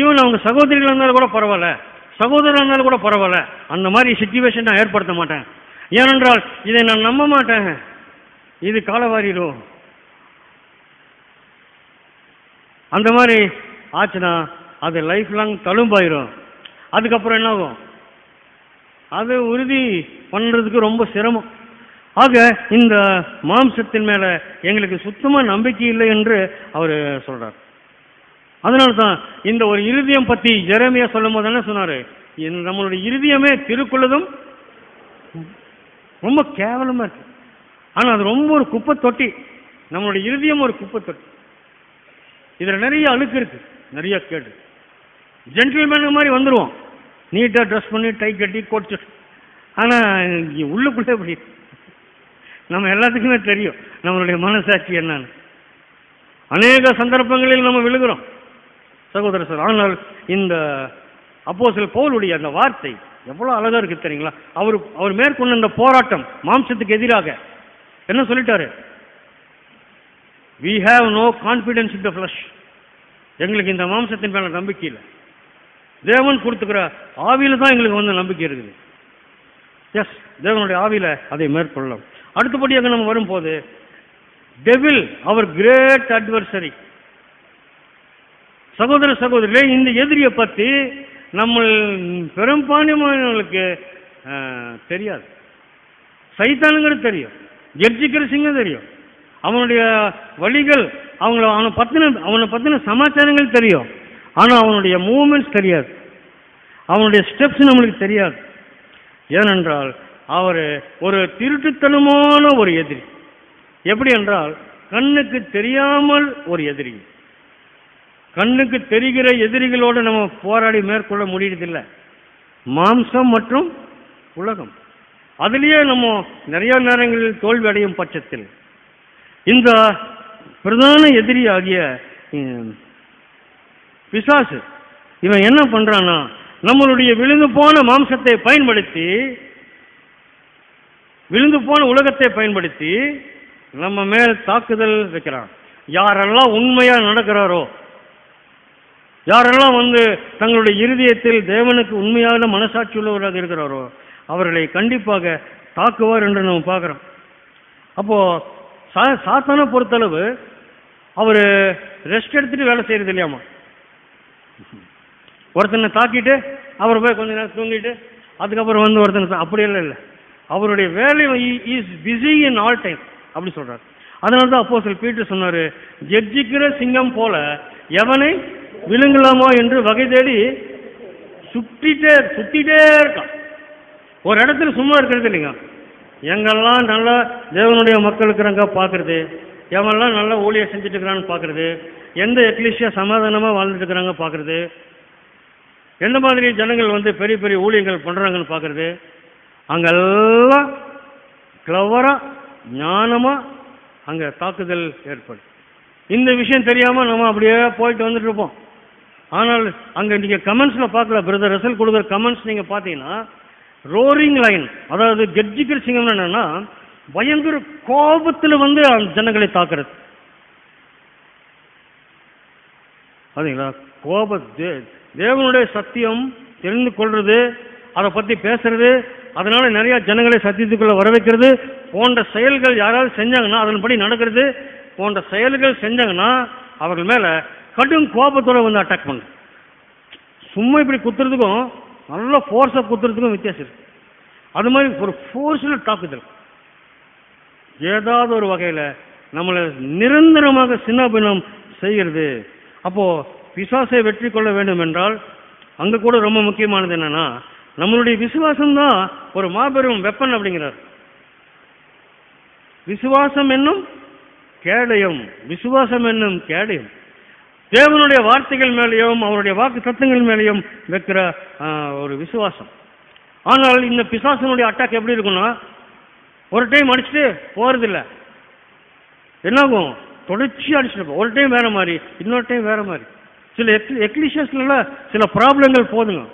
ஈவன் அவங்க சகோதரிகள் இருந்தாலும் கூட பரவாயில்ல. சகோதரர் இருந்தாலும் கூட பரவாயில்ல. அந்த மாதிரி சுச்சுவேஷன் நான் ஏற்படுத்த மாட்டேன். ஏனென்றால் இதை நான் நம்ப மாட்டேன். இது காலவாரிடும் அந்த மாதிரி ஆச்சுன்னா அது லைஃப் லாங் தழும்பாயிரும். அதுக்கப்புறம் என்னாகும்? அது உறுதி பண்ணுறதுக்கு ரொம்ப சிரமம். ஆக இந்த மாம்சத்தின் மேலே எங்களுக்கு சுத்தமாக நம்பிக்கை இல்லை என்று அவர் சொல்கிறார் அதனால தான் இந்த ஒரு இருதயம் பற்றி ஜெரமையா சொல்லும் போது என்ன சொன்னார்? நம்மளுடைய இருதயமே திருக்குள்ளதும் ரொம்ப கேவலமாக இருக்கு. ஆனால் அது ரொம்ப ஒரு குப்பை தொட்டி. நம்மளுடைய இருதயம் ஒரு குப்பை தொட்டி. இதில் நிறைய அழுக்கு இருக்கு. நிறைய கேடு. ஜென்டில்மேன் மாதிரி வந்துடுவோம் நீட்டாக ட்ரெஸ் பண்ணி டை கட்டி கோட் ஆனால் உள்ளுக்குள்ளே இப்படி நம்ம எல்லாத்துக்குமே தெரியும். நம்மளுடைய மனசாட்சி என்னன்னு. அநேக சந்தர்ப்பங்களில் நம்ம விழுகிறோம். சகோதர சார் ஆனால் இந்த அப்போ சில பவுலுடைய அந்த வார்த்தை எவ்வளவு அழகா இருக்கு தெரியுங்களா? அவர் அவர் மேற்கொண்ட இந்த போராட்டம் மாம்சத்துக்கு எதிராக. என்ன சொல்லிட்டாரு? We have no confidence in the flesh எங்களுக்கு இந்த மாம்சத்தின் மேல நம்பிக்கை இல்லை. தேவன் கொடுத்துக்கிற ஆவியில தான் எங்களுக்கு வந்து நம்பிக்கை இருக்குது. எஸ் தேவனுடைய ஆவியில அதை மேற்கொள்ளலாம். அடுத்தபடியாக நம்ம வரும்போது டெவில் அவர் கிரேட் அட்வர்சரி சகோதர சகோதரிகளே இந்த எதிரியை பற்றி நம்ம பெரும்பான்மையினர்களுக்கு தெரியாது. சைத்தானுங்கிறது தெரியும். ஜெர்ஜிக்கிற சிங்கம் தெரியும். அவனுடைய வழிகள் அவங்கள அவனை பற்றின அவனை பற்றின சமாச்சாரங்கள் தெரியும். ஆனால் அவனுடைய மூமெண்ட்ஸ் தெரியாது. அவனுடைய ஸ்டெப்ஸ் நம்மளுக்கு தெரியாது. ஏனென்றால் அவர் ஒரு திருட்டுத்தனமான ஒரு எதிரி. எப்படி என்றால் கண்ணுக்கு தெரியாமல் ஒரு எதிரி. கண்ணுக்கு தெரிகிற எதிரிகளோடு நம்ம போராடி மேற்கொள்ள முடியறதில்லை. மாம்சம் மற்றும் உலகம். அதுலேயே நம்ம நிறைய நேரங்களில் தோல்வி அடையும் பட்சத்தில். இந்த பிரதான எதிரி ஆகிய பிசாசு இவன் என்ன பண்ணுறான்னா நம்மளுடைய விழுந்து போன மாம்சத்தை பயன்படுத்தி விழுந்து போன உலகத்தை பயன்படுத்தி நம்ம மேல் தாக்குதல் வைக்கிறான். யாரெல்லாம் உண்மையாக நடக்கிறாரோ யாரெல்லாம் வந்து தங்களுடைய இருதயத்தில் தேவனுக்கு உண்மையான மனசாட்சி உள்ளவராக இருக்கிறாரோ அவர்களை கண்டிப்பாக தாக்குவார் என்று நம்ம பார்க்குறோம். அப்போது சா சாத்தான பொறுத்தளவு அவர் ரெஸ்ட் எடுத்துட்டு வேலை செய்கிறது இல்லையாமா? ஒருத்தனை தாக்கிட்டு அவர் போய் கொஞ்ச நேரம் தூங்கிட்டு அதுக்கப்புறம் வந்து ஒருத்தனை அப்படியெல்லாம் இல்லை. அவருடைய வேலை is busy in all time அப்படி சொல்கிறார் அதனால தான் அப்போ சில பீட்டர் சொன்னார் ஜட்ஜிக்கிற சிங்கம் போல எவனை விழுங்கலாமோ என்று வகை தேடி சுற்றிட்டே சுத்திட்டே இருக்கான். ஒரு இடத்துல சும்மா இருக்கிறது இல்லைங்க. எங்கெல்லாம் நல்லா தேவனுடைய மக்கள் இருக்கிறாங்க பார்க்கறது எவெல்லாம் நல்லா ஊழியை செஞ்சுட்டு இருக்கிறான்னு பார்க்கறது எந்த எக்லிஷியா சமாதானமாக வாழ்ந்துட்டு இருக்கிறாங்க பார்க்கறது எந்த மாதிரி ஜனங்கள் வந்து பெரிய பெரிய ஊழியங்கள் பண்ணுறாங்கன்னு பார்க்கறது அங்கெல்லாம் கிளவராக ஞானமாக அங்கே தாக்குதல் ஏற்படும் இந்த விஷயம் தெரியாமல் நம்ம அப்படியே போயிட்டு வந்துட்டு இருப்போம். ஆனால் அங்கே நீங்கள் கமெண்ட்ஸில் பார்க்கல பிரதர் ரசல் கொடுக்குற கமெண்ட்ஸ் நீங்கள் பார்த்தீங்கன்னா ரோரிங் லைன் அதாவது கெட்ஜிக்கல் சிங்கம் என்னன்னா பயங்கர கோபத்தில் வந்து அந்த ஜனங்களை தாக்குறது. அதுங்களா கோப தேவனுடைய சத்தியம் தெரிந்து கொள்றது அதை பற்றி பேசுறது அதனால நிறைய ஜனங்களை சத்தியத்துக்குள்ள வர வைக்கிறது போன்ற செயல்கள் யாராவது செஞ்சாங்கன்னா அதன்படி நடக்கிறது போன்ற செயல்கள் செஞ்சாங்கன்னா அவர்கள் மேலே கடும் கோபத்தோடு வந்து அட்டாக் பண்ணு. சும்மா இப்படி குத்துறதுக்கும் நல்ல ஃபோர்ஸாக குத்துறதுக்கும் வித்தியாசம் இருக்கு. அது மாதிரி ஒரு ஃபோர்ஸில் தாக்குதல் ஏதாவது ஒரு வகையில் நம்மளை நிரந்தரமாக சின்னாபின்னம் செய்கிறது. அப்போது விசுவாசை வெற்றி கொள்ள வேண்டும் என்றால் அங்கே கூட ரொம்ப முக்கியமானது என்னென்னா நம்மளுடைய விசுவாசம் தான் ஒரு மாபெரும் வெப்பன் அப்படிங்கிறார். விசுவாசம் என்னும் கேடயம். விசுவாசம் என்னும் கேடயம். தேவனுடைய வார்த்தைகள் மேலேயும் அவருடைய வாக்கு தத்துவங்கள் மேலேயும் வைக்கிற ஒரு விசுவாசம். ஆனால் இந்த பிசாசனுடைய அட்டாக் எப்படி இருக்கும்னா ஒரு டைம் அடிச்சுட்டு போகிறதில்ல என்னாகும்? தொடர்ச்சி அடிச்சுட்டு ஒரு டைம் வேறு மாதிரி இன்னொரு டைம் வேறு மாதிரி. சில எக் எக்லிஷியஸ்லாம் சில ப்ராப்ளங்கள் போதுங்க.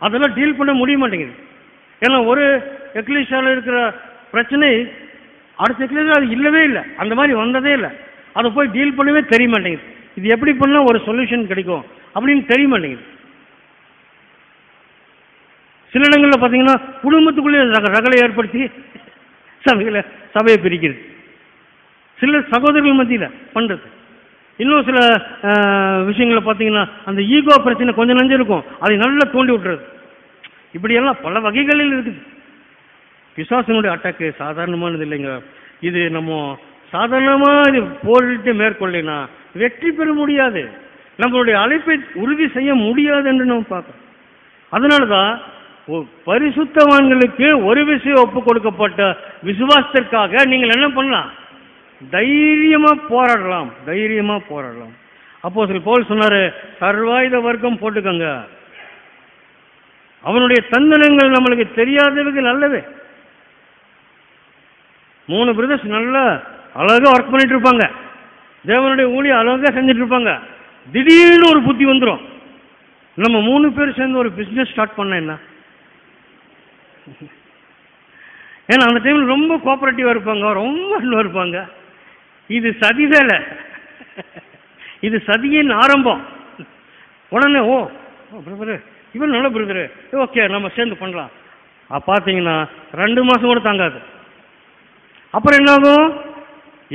அதெல்லாம் டீல் பண்ண முடிய மாட்டேங்குது. ஏன்னா ஒரு எக்லிஷியாவில் இருக்கிற பிரச்சனை அடுத்த எக்லிஷியா அது இல்லவே இல்லை. அந்த மாதிரி வந்ததே இல்லை. அதை போய் டீல் பண்ணவே தெரிய மாட்டேங்குது. இது எப்படி பண்ணால் ஒரு சொல்யூஷன் கிடைக்கும் அப்படின்னு தெரிய மாட்டேங்குது சில இடங்களில் பார்த்தீங்கன்னா குடும்பத்துக்குள்ளே ரக ஏற்படுத்தி சபையில் சபையை பிரிக்கிறது. சில சகோதரர்கள் மத்தியில் பண்ணுறது இன்னும் சில விஷயங்களை பார்த்தீங்கன்னா அந்த ஈகோ பிரச்சனை கொஞ்சம் நஞ்சம் இருக்கும் அதை நல்லா தோண்டி விட்டுறது. இப்படியெல்லாம் பல வகைகளில் இருக்குது. பிசாசனுடைய அட்டாக்கு சாதாரணமானது இல்லைங்க. இது நம்ம சாதாரணமாக இது போரிட்டு மேற்கொள்ளினா வெற்றி பெற முடியாது. நம்மளுடைய அழைப்பை உறுதி செய்ய முடியாது என்று நம்ம பார்க்கறோம். அதனால தான் பரிசுத்தவான்களுக்கு ஒரு விஷயம் ஒப்பு கொடுக்கப்பட்ட விசுவாசத்திற்காக நீங்கள் என்ன பண்ணலாம்? தைரியமாக போராடலாம். தைரியமாக போராடலாம். அப்போ சில போல் சொன்னார் சர்வாயுத வர்க்கம் போட்டுக்கோங்க. அவனுடைய தந்தனங்கள் நம்மளுக்கு தெரியாதவர்கள் நல்லது. மூணு பிரதர்ஸ் நல்லா அழகாக ஒர்க் பண்ணிட்டு இருப்பாங்க. தேவனுடைய ஊழியம் அழகாக செஞ்சுட்டு இருப்பாங்க திடீர்னு ஒரு புத்தி வந்துடும் நம்ம மூணு பேர் சேர்ந்து ஒரு பிஸ்னஸ் ஸ்டார்ட் பண்ண என்ன? ஏன்னா அந்த டைமில் ரொம்ப கோஆப்ரேட்டிவாக இருப்பாங்க. ரொம்ப அன்பா இருப்பாங்க. இது சதி வேலை. இது சதியின் ஆரம்பம். உடனே ஓ பிரதரு இவர் நல்ல பிரதரு ஓகே நம்ம சேர்ந்து பண்ணலாம். பார்த்தீங்கன்னா ரெண்டு மாதம் கூட தாங்காது. அப்புறம் என்னாகும்?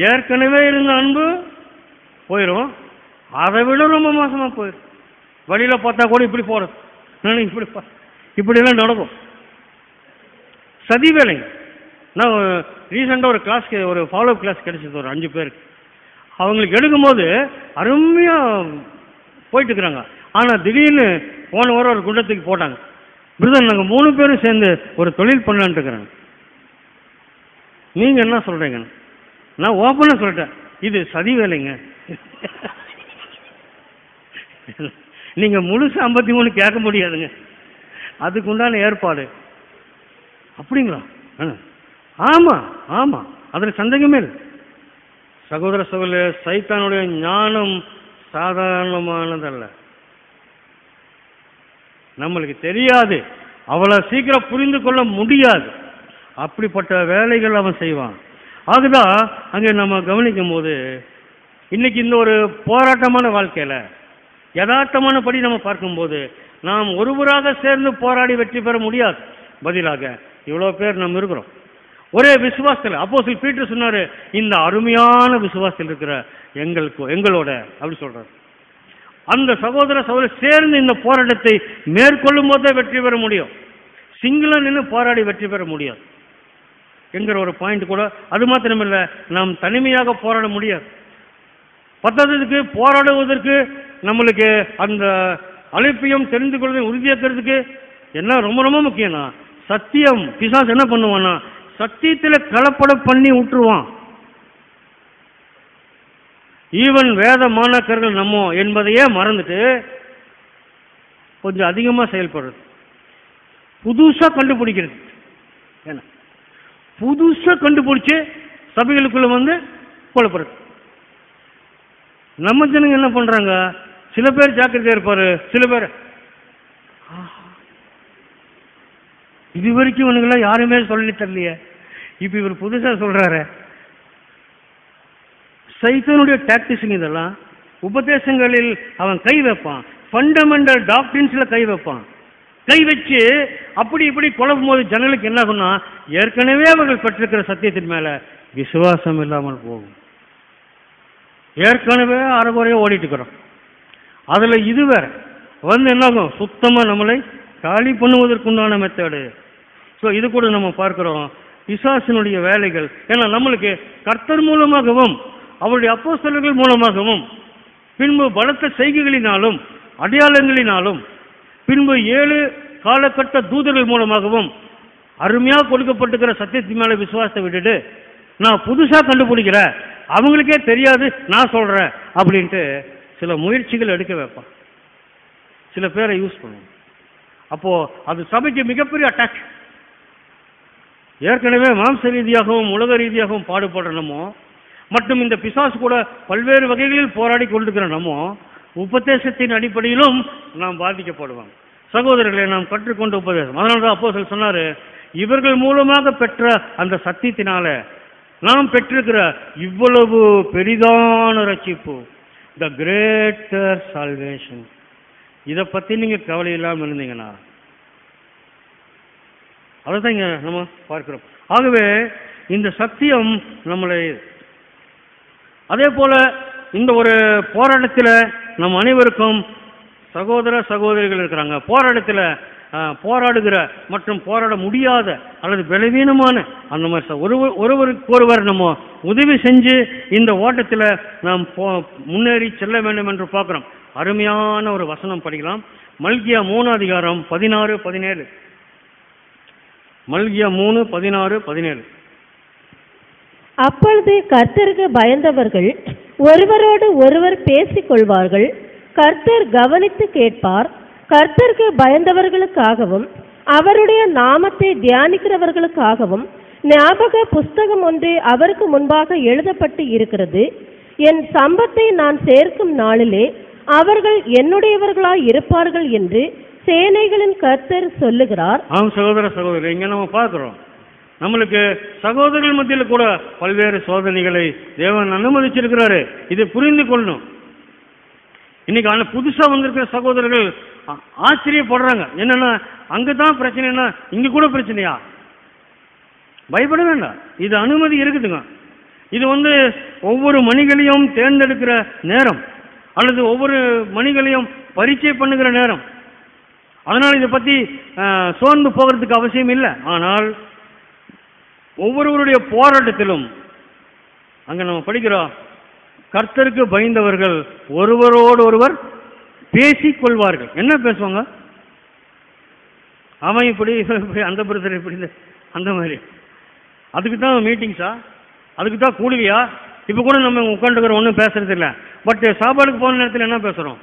ஏற்கனவே இருந்த அன்பு போயிடும் அதை விட ரொம்ப மோசமாக போயிடும் வழியில் பார்த்தா கூட இப்படி போகிறது நான் இப்படி பா- இப்படியெல்லாம் நடக்கும். சதி நான் ரீசெண்டாக ஒரு கிளாஸ்க்கு ஒரு ஃபாலோ கிளாஸ் கிடைச்சது ஒரு அஞ்சு பேருக்கு. அவங்களுக்கு எடுக்கும்போது அருமையாக போயிட்டு இருக்கிறாங்க. ஆனால் திடீர்னு போன வாரம் ஒரு குண்டத்துக்கு போட்டாங்க. பிரதர் நாங்கள் மூணு பேரும் சேர்ந்து ஒரு தொழில் பண்ணலான்ட்டு இருக்கிறாங்க. நீங்கள் என்ன சொல்கிறீங்க நான் ஓப்பனாக சொல்லிட்டேன். இது சதி வேலைங்க. நீங்கள் முழுசு ஐம்பத்தி மூணு கேட்க முடியாதுங்க. அதுக்கு உண்டான ஏற்பாடு. அப்படிங்களா? ஆ. ஆமாம் ஆமாம் அதில் சந்தேகமே இல்லை. சகோதர சகோதர சைத்தானுடைய ஞானம் சாதாரணமானதல்ல. நம்மளுக்கு தெரியாது. அவ்வளோ சீக்கிரம் புரிந்து கொள்ள முடியாது. அப்படிப்பட்ட வேலைகள் அவன் செய்வான். ஆகுதான் அங்கே நம்ம கவனிக்கும் போது இன்னைக்கு இந்த ஒரு போராட்டமான வாழ்க்கையில் யதார்த்தமான படி நம்ம பார்க்கும்போது நாம் ஒருவராக சேர்ந்து போராடி வெற்றி பெற முடியாது. பதிலாக இவ்வளோ பேர் நம்ம இருக்கிறோம். ஒரே விசுவாசத்தில் அப்போ சில பீட்டர் சொன்னார் இந்த அருமையான விசுவாசத்தில் இருக்கிற எங்களுக்கு எங்களோட அப்படின்னு சொல்கிறார் அந்த சகோதர சகோதரி சேர்ந்து இந்த போராட்டத்தை மேற்கொள்ளும் போதே வெற்றி பெற முடியும். சிங்கிளாக நின்று போராடி வெற்றி பெற முடியாது. என்கிற ஒரு பாயிண்ட் கூட அது மாத்திரமில்லை நாம் தனிமையாக போராட முடியாது. பத்தாததுக்கு போராடுவதற்கு நம்மளுக்கு அந்த அழைப்பையும் தெரிந்து கொள்வதை உறுதியாக்குறதுக்கு என்ன ரொம்ப ரொம்ப முக்கியம்னா சத்தியம். பிசாஸ் என்ன பண்ணுவான்னா சத்தியத்தில் கலப்படம் பண்ணி விட்டுருவான் ஈவன் வேத மாணாக்கர்கள் நம்ம என்பதையே மறந்துட்டு கொஞ்சம் அதிகமாக செயல்படுறது. புதுசாக கண்டுபிடிக்கிறது. ஏன்னா புதுசாக கண்டுபிடிச்சு சபைகளுக்குள்ள வந்து குழப்பறது நம்ம ஜனங்க என்ன பண்றாங்க? சில பேர் ஜாக்கிரதையா இருப்பாரு சில பேர். இது வரைக்கும் இவனுங்கெல்லாம் யாருமே சொல்லி தரலையே இப்போ இவர் புதுசா சொல்றாரு. சைத்தனுடைய டாக்டிஸுங்க இதெல்லாம் உபதேசங்களில் அவன் கை வைப்பான். ஃபண்டமெண்டல் டாக்டின்ஸ்ல கை வைப்பான். கை வச்சு அப்படி இப்படி குழப்பும் போது ஜனங்களுக்கு என்ன ஆகும்னா ஏற்கனவே அவர்கள் பெற்றிருக்கிற சத்தியத்தின் மேல விசுவாசம் இல்லாமல் போகும். ஏற்கனவே அரைகுறையாக ஓடிட்டு இருக்கிறோம் அதில் இது வேற. வந்து என்னாகும் சுத்தமாக நம்மளை காலி பண்ணுவதற்குண்டான மெத்தடு ஸோ இது கூட நம்ம பார்க்கிறோம். பிசாசினுடைய வேலைகள். ஏன்னா நம்மளுக்கு கர்த்தர் மூலமாகவும் அவருடைய அப்போ மூலமாகவும் பின்பு பலத்த செய்கைகளினாலும் அடையாளங்களினாலும் பின்பு ஏழு காலகட்ட தூதர்கள் மூலமாகவும் அருமையாக கொடுக்கப்பட்டிருக்கிற சத்தியத்தின் மேலே விசுவாசத்தை விட்டுட்டு நான் புதுசாக கண்டுபிடிக்கிறேன் அவங்களுக்கே தெரியாது நான் சொல்கிறேன் அப்படின்ட்டு சில முயற்சிகள் எடுக்க வைப்பான். சில பேரை யூஸ் பண்ணுவோம் அப்போது அது சபைக்கு மிகப்பெரிய அட்டாக் ஏற்கனவே மாம்ச ரீதியாகவும் உலக ரீதியாகவும் பாடுபடுற நம்ம மற்றும் இந்த பிசாசு கூட பல்வேறு வகைகளில் போராடி கொண்டிருக்கிற நம்ம உபதேசத்தின் அடிப்படையிலும் நாம் பாதிக்கப்படுவோம். சகோதரர்களை நாம் கற்றுக்கொண்ட உபதேசம். அதனால தான் அப்போ சொன்னாரு இவர்கள் மூலமாக பெற்ற அந்த சத்தியத்தினால நாம் பெற்றிருக்கிற இவ்வளவு பெரிதான ரட்சிப்பு த கிரேட்டர் சால்வேஷன் இதை பற்றி நீங்கள் கவலை இல்லாமல் இருந்தீங்கன்னா அதை தான் இங்கே நம்ம பார்க்கிறோம். ஆகவே இந்த சத்தியம் நம்மளை அதே போல இந்த ஒரு போராட்டத்தில் நம் அனைவருக்கும் சகோதர சகோதரிகள் இருக்கிறாங்க. போராட்டத்தில் போராடுகிற மற்றும் போராட முடியாத அல்லது பலவீனமான அந்த மாதிரி ஒருவர் ஒருவருக்கு ஒருவர் நம்ம உதவி செஞ்சு இந்த ஓட்டத்தில் நாம் போ முன்னேறி செல்ல வேண்டும் என்று பார்க்குறோம். அருமையான ஒரு வசனம் படிக்கலாம். மல்கியா மூணு அதிகாரம் பதினாறு பதினேழு. மல்கியா மூணு பதினாறு பதினேழு. அப்பொழுது கர்த்தருக்கு பயந்தவர்கள் ஒருவரோடு ஒருவர் பேசிக் கொள்வார்கள் கர்த்தர் கவனித்து கேட்பார். கர்த்தருக்கு பயந்தவர்களுக்காகவும் அவருடைய நாமத்தை தியானிக்கிறவர்களுக்காகவும் ஞாபக புஸ்தகம் ஒன்று அவருக்கு முன்பாக எழுதப்பட்டு இருக்கிறது. என் சம்பத்தை நான் சேர்க்கும் நாளிலே அவர்கள் என்னுடையவர்களாய் இருப்பார்கள் என்று சேனைகளின் கர்த்தர் சொல்லுகிறார். சகோதர சகோதரி இங்க நம்ம பார்க்குறோம். நம்மளுக்கு சகோதரர்கள் மத்தியில் கூட பல்வேறு சோதனைகளை தேவன் அனுமதிச்சிருக்கிறாரு. இதை புரிந்து கொள்ளணும். இன்னைக்கு ஆனால் புதுசாக வந்திருக்கிற சகோதரர்கள் ஆச்சரியப்படுறாங்க. என்னன்னா அங்கே தான் பிரச்சனைனா இங்கே கூட பிரச்சனையா? பயப்பட வேண்டாம். இது அனுமதி இருக்குதுங்க. இது வந்து ஒவ்வொரு மணிகளையும் தேர்ந்தெடுக்கிற நேரம். அல்லது ஒவ்வொரு மணிகளையும் பரீட்சை பண்ணுகிற நேரம். அதனால் இதை பற்றி சோர்ந்து போகிறதுக்கு அவசியம் இல்லை. ஆனால் ஒவ்வொருவருடைய போராட்டத்திலும் அங்கே நம்ம படிக்கிறோம் கர்த்தருக்கு பயந்தவர்கள் ஒருவரோடு ஒருவர் பேசிக்கொள்வார்கள். என்ன பேசுவாங்க? அவன் இப்படி அந்த பிரதர் இப்படி அந்த மாதிரி. அதுக்கு தான் மீட்டிங்ஸா அதுக்கு தான் கூலியா இப்போ கூட நம்ம உட்காந்துக்கிறோம் ஒன்றும் பேசுறது இல்லை. பட் சாப்பாடுக்கு போன நேரத்தில் என்ன பேசுகிறோம்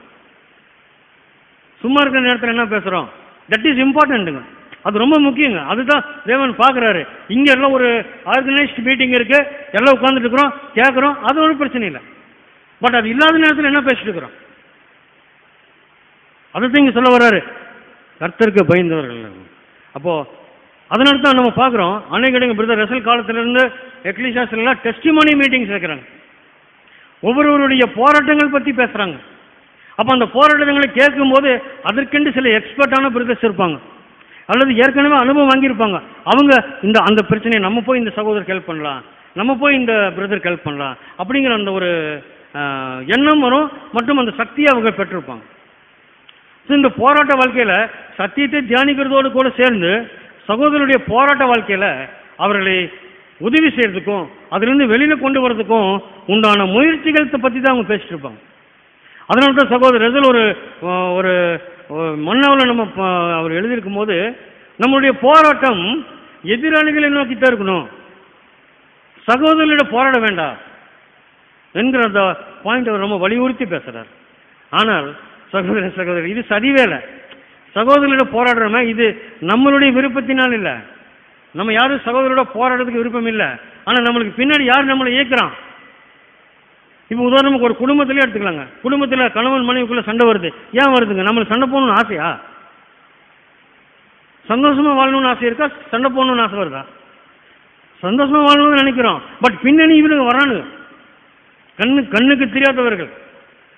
சும்மா இருக்கிற நேரத்தில் என்ன பேசுகிறோம் தட் இஸ் இம்பார்ட்டண்ட்டுங்க அது ரொம்ப முக்கியங்க. அதுதான் தேவன் பார்க்குறாரு. இங்கே எல்லாம் ஒரு ஆர்கனைஸ்ட் மீட்டிங் இருக்கு. எல்லாம் உட்காந்துட்டு இருக்கிறோம் கேட்குறோம் அது ஒன்றும் பிரச்சனை இல்லை. பட் அது இல்லாத நேரத்தில் என்ன பேசிட்டு இருக்கிறோம்? அதுதான் இங்கே சொல்ல வர்றாரு. கர்த்தருக்கு பயந்தவர்கள். அப்போ அதனால தான் நம்ம பார்க்குறோம். அன்னைக்கு இடங்க பிரதர் ரசல் காலத்திலிருந்து எக்லிஷாஸ்லாம் டெஸ்டிமோனி மீட்டிங்ஸ் வைக்கிறாங்க. ஒவ்வொருவருடைய போராட்டங்கள் பற்றி பேசுகிறாங்க அப்போ அந்த போராட்டங்களை கேட்கும்போது அதற்கென்று சில எக்ஸ்பர்ட்டான பிரதர்ஸ் இருப்பாங்க. அல்லது ஏற்கனவே அனுபவம் வாங்கியிருப்பாங்க. அவங்க இந்த அந்த பிரச்சனையை நம்ம போய் இந்த சகோதரருக்கு ஹெல்ப் பண்ணலாம். நம்ம போய் இந்த பிரதருக்கு ஹெல்ப் பண்ணலாம். அப்படிங்கிற அந்த ஒரு எண்ணம் வரும். மற்றும் அந்த சக்தியை அவங்க பெற்றிருப்பாங்க. ஸோ இந்த போராட்ட வாழ்க்கையில் சத்தியத்தை தியானிக்கிறதோடு கூட சேர்ந்து சகோதரருடைய போராட்ட வாழ்க்கையில் அவர்களை உதவி செய்யறதுக்கும் அதிலிருந்து வெளியில் கொண்டு வரதுக்கும் உண்டான முயற்சிகளை பற்றி தான் அவங்க பேசிட்டு இருப்பாங்க. அதனால தான் சகோதரர்கள் ஒரு ஒரு மன்னாவில் நம்ம அவர் எழுதியிருக்கும் போது நம்மளுடைய போராட்டம் எதிராளிகளை நோக்கி தான் இருக்கணும். சகோதரர்களிடம் போராட வேண்டாம் என்கிற அந்த பாயிண்ட் அவர் ரொம்ப வலியுறுத்தி பேசுகிறார் ஆனால் சகோதர சகோதரி இது சரிவேலை சகோதரர்களிடம் போராடுறோமே இது நம்மளுடைய விருப்பத்தினால் இல்லை. நம்ம யாரும் சகோதரோட போராடுறதுக்கு விருப்பம் இல்லை. ஆனால் நம்மளுக்கு பின்னாடி யார் நம்மளை இயக்குறான்? இப்போ உதாரணமாக ஒரு குடும்பத்திலே எடுத்துக்கலாங்க. குடும்பத்தில் கணவன் மனைவிக்குள்ள சண்டை வருது. ஏன் வருதுங்க? நம்மளுக்கு சண்டை போகணும்னு ஆசையா? சந்தோஷமா வாழணும்னு ஆசை இருக்கா? சண்டை போகணும்னு ஆசை வருதா? சந்தோஷமா வாழணும்னு நினைக்கிறோம். பட் பின்னணி இவனுங்க வரானுங்க. கண்ணு கண்ணுக்கு தெரியாதவர்கள்.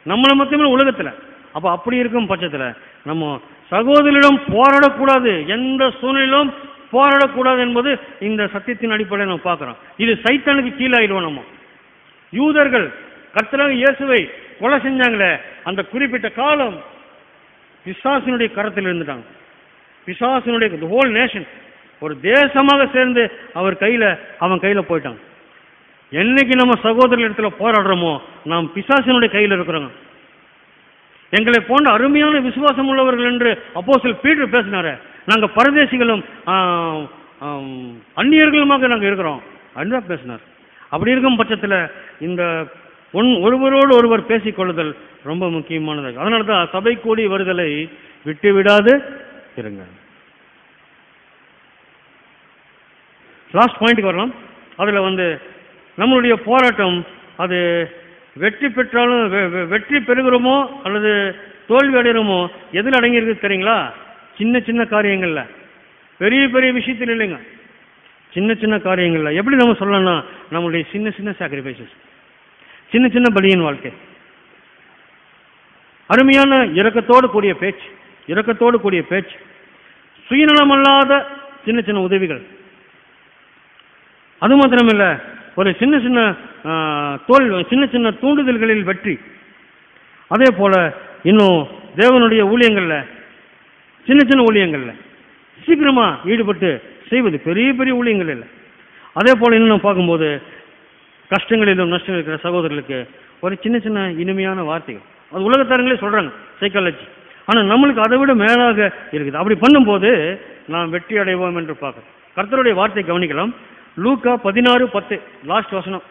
நம்மளை மட்டுமே உலகத்தில். அப்போ அப்படி இருக்கும் பட்சத்தில் நம்ம சகோதரிடம் போராடக்கூடாது. எந்த சூழ்நிலையிலும் போராடக்கூடாது என்பது இந்த சத்தியத்தின் அடிப்படையில் நம்ம பார்க்குறோம். இது சைத்தானுக்கு கீழாயிடுவோம் நம்ம. யூதர்கள் கர்த்தராக இயேசுவை கொலை செஞ்சாங்களே அந்த குறிப்பிட்ட காலம் பிசாசினுடைய கரத்தில் இருந்துட்டாங்க. பிசாசினுடைய ஹோல் நேஷன் ஒரு தேசமாக சேர்ந்து அவர் கையில் அவன் கையில் போயிட்டாங்க. என்னைக்கு நம்ம சகோதரர் இடத்துல போராடுறோமோ நாம் பிசாசினுடைய கையில் இருக்கிறோங்க. எங்களை போன்ற அருமையான விசுவாசம் உள்ளவர்கள் என்று அப்போஸ்தலர் பீட்டர் பேசினாரு. நாங்கள் பரதேசிகளும் அந்நியர்களுமாக நாங்கள் இருக்கிறோம். அதுதான் பேசினார். அப்படி இருக்கும் பட்சத்தில் இந்த ஒன் ஒருவரோடு ஒருவர் பேசிக்கொள்ளுதல் ரொம்ப முக்கியமானது. அதனால தான் சபை கூடி வருதலை விட்டு விடாது இருங்க. லாஸ்ட் பாயிண்ட்டுக்கு வரலாம். அதில் வந்து நம்மளுடைய போராட்டம் அது வெற்றி பெற்றாலும் வெ- வெ- வெற்றி பெறுகிறோமோ அல்லது தோல்வி அடைகிறோமோ எதில் அடங்கியிருக்கு தெரியுங்களா? சின்ன சின்ன காரியங்களில். பெரிய பெரிய விஷயத்தில் இல்லைங்க. சின்ன சின்ன காரியங்களில். எப்படி நம்ம சொல்லலாம்னா நம்மளுடைய சின்ன சின்ன சாக்ரிஃபைசஸ் சின்ன சின்ன பலியின் வாழ்க்கை. அருமையான இரக்கத்தோடு கூடிய பேச்சு இரக்கத்தோடு கூடிய பேச்சு. சுயநலமல்லாத சின்ன சின்ன உதவிகள். அது மாத்திரமில்ல ஒரு சின்ன சின்ன தோல் சின்ன சின்ன தூண்டுதல்களில் வெற்றி. அதே போல இன்னும் தேவனுடைய ஊழியங்களில் சின்ன சின்ன ஊழியங்களில் சீக்கிரமா ஈடுபட்டு செய்வது பெரிய பெரிய ஊழியங்கள் இல்லை. அதே போல இன்னும் பார்க்கும்போது கஷ்டங்களிலும் நஷ்டம் இருக்கிற சகோதரர்களுக்கு ஒரு சின்ன சின்ன இனிமையான வார்த்தைகள். அது உலகத்தாரங்களே சொல்றாங்க சைக்காலஜி ஆனா நம்மளுக்கு அதை விட மேலாக இருக்குது. அப்படி பண்ணும்போது நாம் வெற்றி அடைவோம் என்று பார்க்கிறோம். கர்த்தருடைய வார்த்தை கவனிக்கலாம். லூக்கா பதினாறு பத்து லாஸ்ட் வசனம்.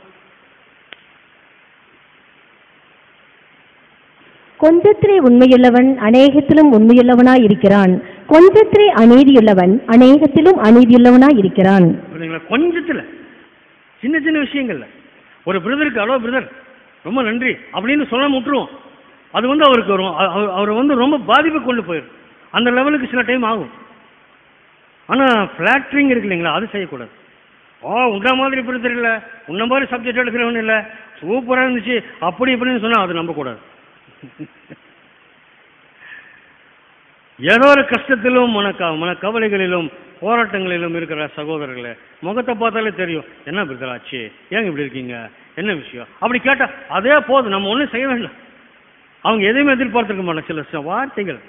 கொஞ்சத்திலே உண்மையுள்ளவன் அநேகத்திலும் உண்மையுள்ளவனாய் இருக்கிறான் கொஞ்சத்திலே அநீதியுள்ளவன் அநேகத்திலும் அநீதியுள்ளவனாய் இருக்கிறான் கொஞ்சத்துல. சின்ன சின்ன விஷயங்கள்ல. ஒரு பிரதருக்கு அலோ பிரதர் ரொம்ப நன்றி. அப்படின்னு சொல்ல விட்டுருவோம். அது வந்து அவருக்கு வரும். அவர் அவரை வந்து ரொம்ப பாதிப்பு கொண்டு போயிடும் அந்த லெவலுக்கு சில டைம் ஆகும். ஆனால் ஃபிளாக்டரிங் இருக்கு இல்லைங்களா? அது செய்யக்கூடாது. ஓ உண்டா மாதிரி பிரதர் இல்லை. உன்ன மாதிரி சப்ஜெக்ட் எடுக்கிறவன் இல்லை. சூப்பராக இருந்துச்சு. அப்படி இப்படின்னு சொன்னால் அது நம்பக்கூடாது. ஏதோ ஒரு கஷ்டத்திலும் மன மன கவலைகளிலும் போராட்டங்களிலும் இருக்கிற சகோதரர்களே முகத்தை பார்த்தாலே தெரியும் என்ன பிரதராச்சி ஏங்க இப்படி இருக்கீங்க? என்ன விஷயம்? அப்படி கேட்டா அதே போதும் நம்ம ஒன்றும் செய்ய வேண்டாம். அவங்க எதையுமே எதிர்பார்த்துருக்க மாட்டாங்க. சில வார்த்தைகள்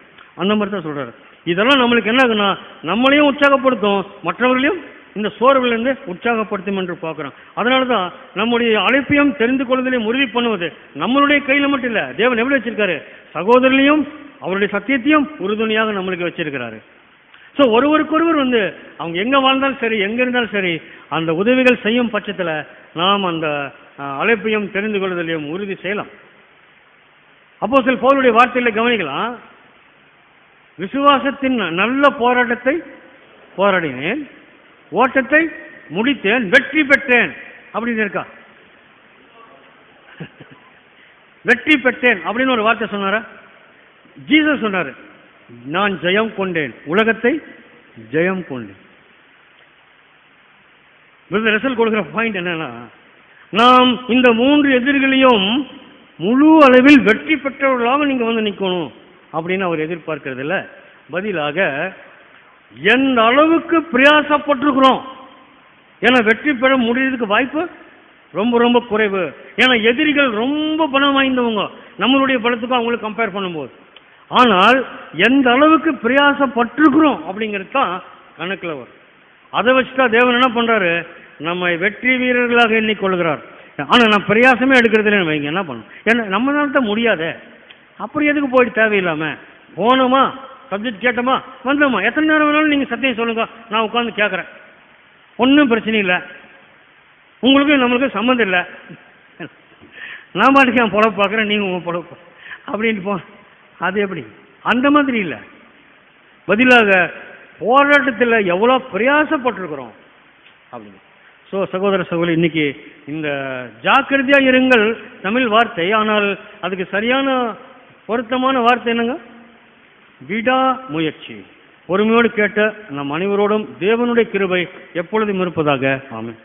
அந்த மாதிரி தான் சொல்றாரு. இதெல்லாம் நம்மளுக்கு என்ன ஆகுனா நம்மளையும் உற்சாகப்படுத்தும் மற்றவர்களையும் இந்த சோர்விலிருந்து உற்சாகப்படுத்தும் என்று பார்க்கிறோம். அதனால தான் நம்முடைய அழைப்பையும் தெரிந்து கொள்வதையும் உறுதி பண்ணுவது நம்மளுடைய கையில் மட்டும் இல்லை தேவன் எப்படி வச்சிருக்காரு? சகோதரனையும் அவருடைய சத்தியத்தையும் உறுதுணையாக நம்மளுக்கு வச்சிருக்கிறாரு. ஸோ ஒருவருக்கொருவர் வந்து அவங்க எங்கே வாழ்ந்தாலும் சரி எங்கே இருந்தாலும் சரி அந்த உதவிகள் செய்யும் பட்சத்தில் நாம் அந்த அழைப்பையும் தெரிந்து கொள்வதிலையும் உறுதி செய்யலாம். அப்போ சில போருடைய வார்த்தையில் கவனிக்கலாம். விசுவாசத்தின் நல்ல போராட்டத்தை போராடினேன் ஓட்டத்தை முடித்தேன் வெற்றி பெற்றேன். அப்படின்னு இருக்கா? வெற்றி பெற்றேன் அப்படின்னு ஒரு வார்த்தை சொன்னாரா? ஜீசஸ் சொன்னார். நான் ஜெயம் கொண்டேன். உலகத்தை ஜெயம் கொண்டேன். ரிசல்ட் கொடுக்குற பாயிண்ட் என்னன்னா நாம் இந்த மூன்று எதிரிகளையும் முழு அளவில் வெற்றி பெற்றவர்களாக நீங்க வந்து நிற்கணும் அப்படின்னு அவர் எதிர்பார்க்கறது இல்லை பதிலாக எந்த அளவுக்கு பிரயாசப்பட்டிருக்கிறோம் ஏன்னா வெற்றி பெற முடியறதுக்கு வாய்ப்பு ரொம்ப ரொம்ப குறைவு. ஏன்னா எதிரிகள் ரொம்ப பலம் வாய்ந்தவங்க. நம்மளுடைய பலத்துக்கும் அவங்களுக்கு கம்பேர் பண்ணும்போது. ஆனால் எந்த அளவுக்கு பிரயாசப்பட்டிருக்கிறோம் அப்படிங்கிறது தான் கணக்கில் வரும். அதை வச்சுட்டா தேவன் என்ன பண்ணுறாரு நம்மை வெற்றி வீரர்களாக எண்ணிக்கொள்கிறார். ஆனால் நான் பிரயாசமே எடுக்கிறது இல்லைன்னு வைங்க என்ன பண்ணும் ஏன்னா நம்மளால தான் முடியாதே. அப்புறம் எதுக்கு போயிட்டு தேவையில்லாமல் போனோமா? சப்ஜெக்ட் கேட்டோமா? வந்தோமா? எத்தனை நேரம் வேணாலும் நீங்கள் சத்தியம் சொல்லுங்க. நான் உட்காந்து கேட்குறேன் ஒன்றும் பிரச்சனை இல்லை. உங்களுக்கும் நம்மளுக்கும் சம்மந்தம் இல்லை. நான் பாட்டுக்கு என் பொழப்பு பார்க்குறேன் நீங்கள் உங்கள் பொழப்பு அப்படின்ட்டு போ அது எப்படி? அந்த மாதிரி இல்லை. பதிலாக போராட்டத்தில் எவ்வளோ பிரயாசப்பட்டிருக்கிறோம்? அப்படின்னு. ஸோ சகோதர சகோதரி இன்னைக்கு இந்த ஜாக்கிரதையாக இருங்கள் தமிழ் வார்த்தை. ஆனால் அதுக்கு சரியான பொருத்தமான வார்த்தை என்னங்க? விடா முயற்சி. பொறுமையோடு கேட்ட நம் அனைவரோடும் தேவனுடைய கிருபை எப்பொழுதும் இருப்பதாக. ஆமாம்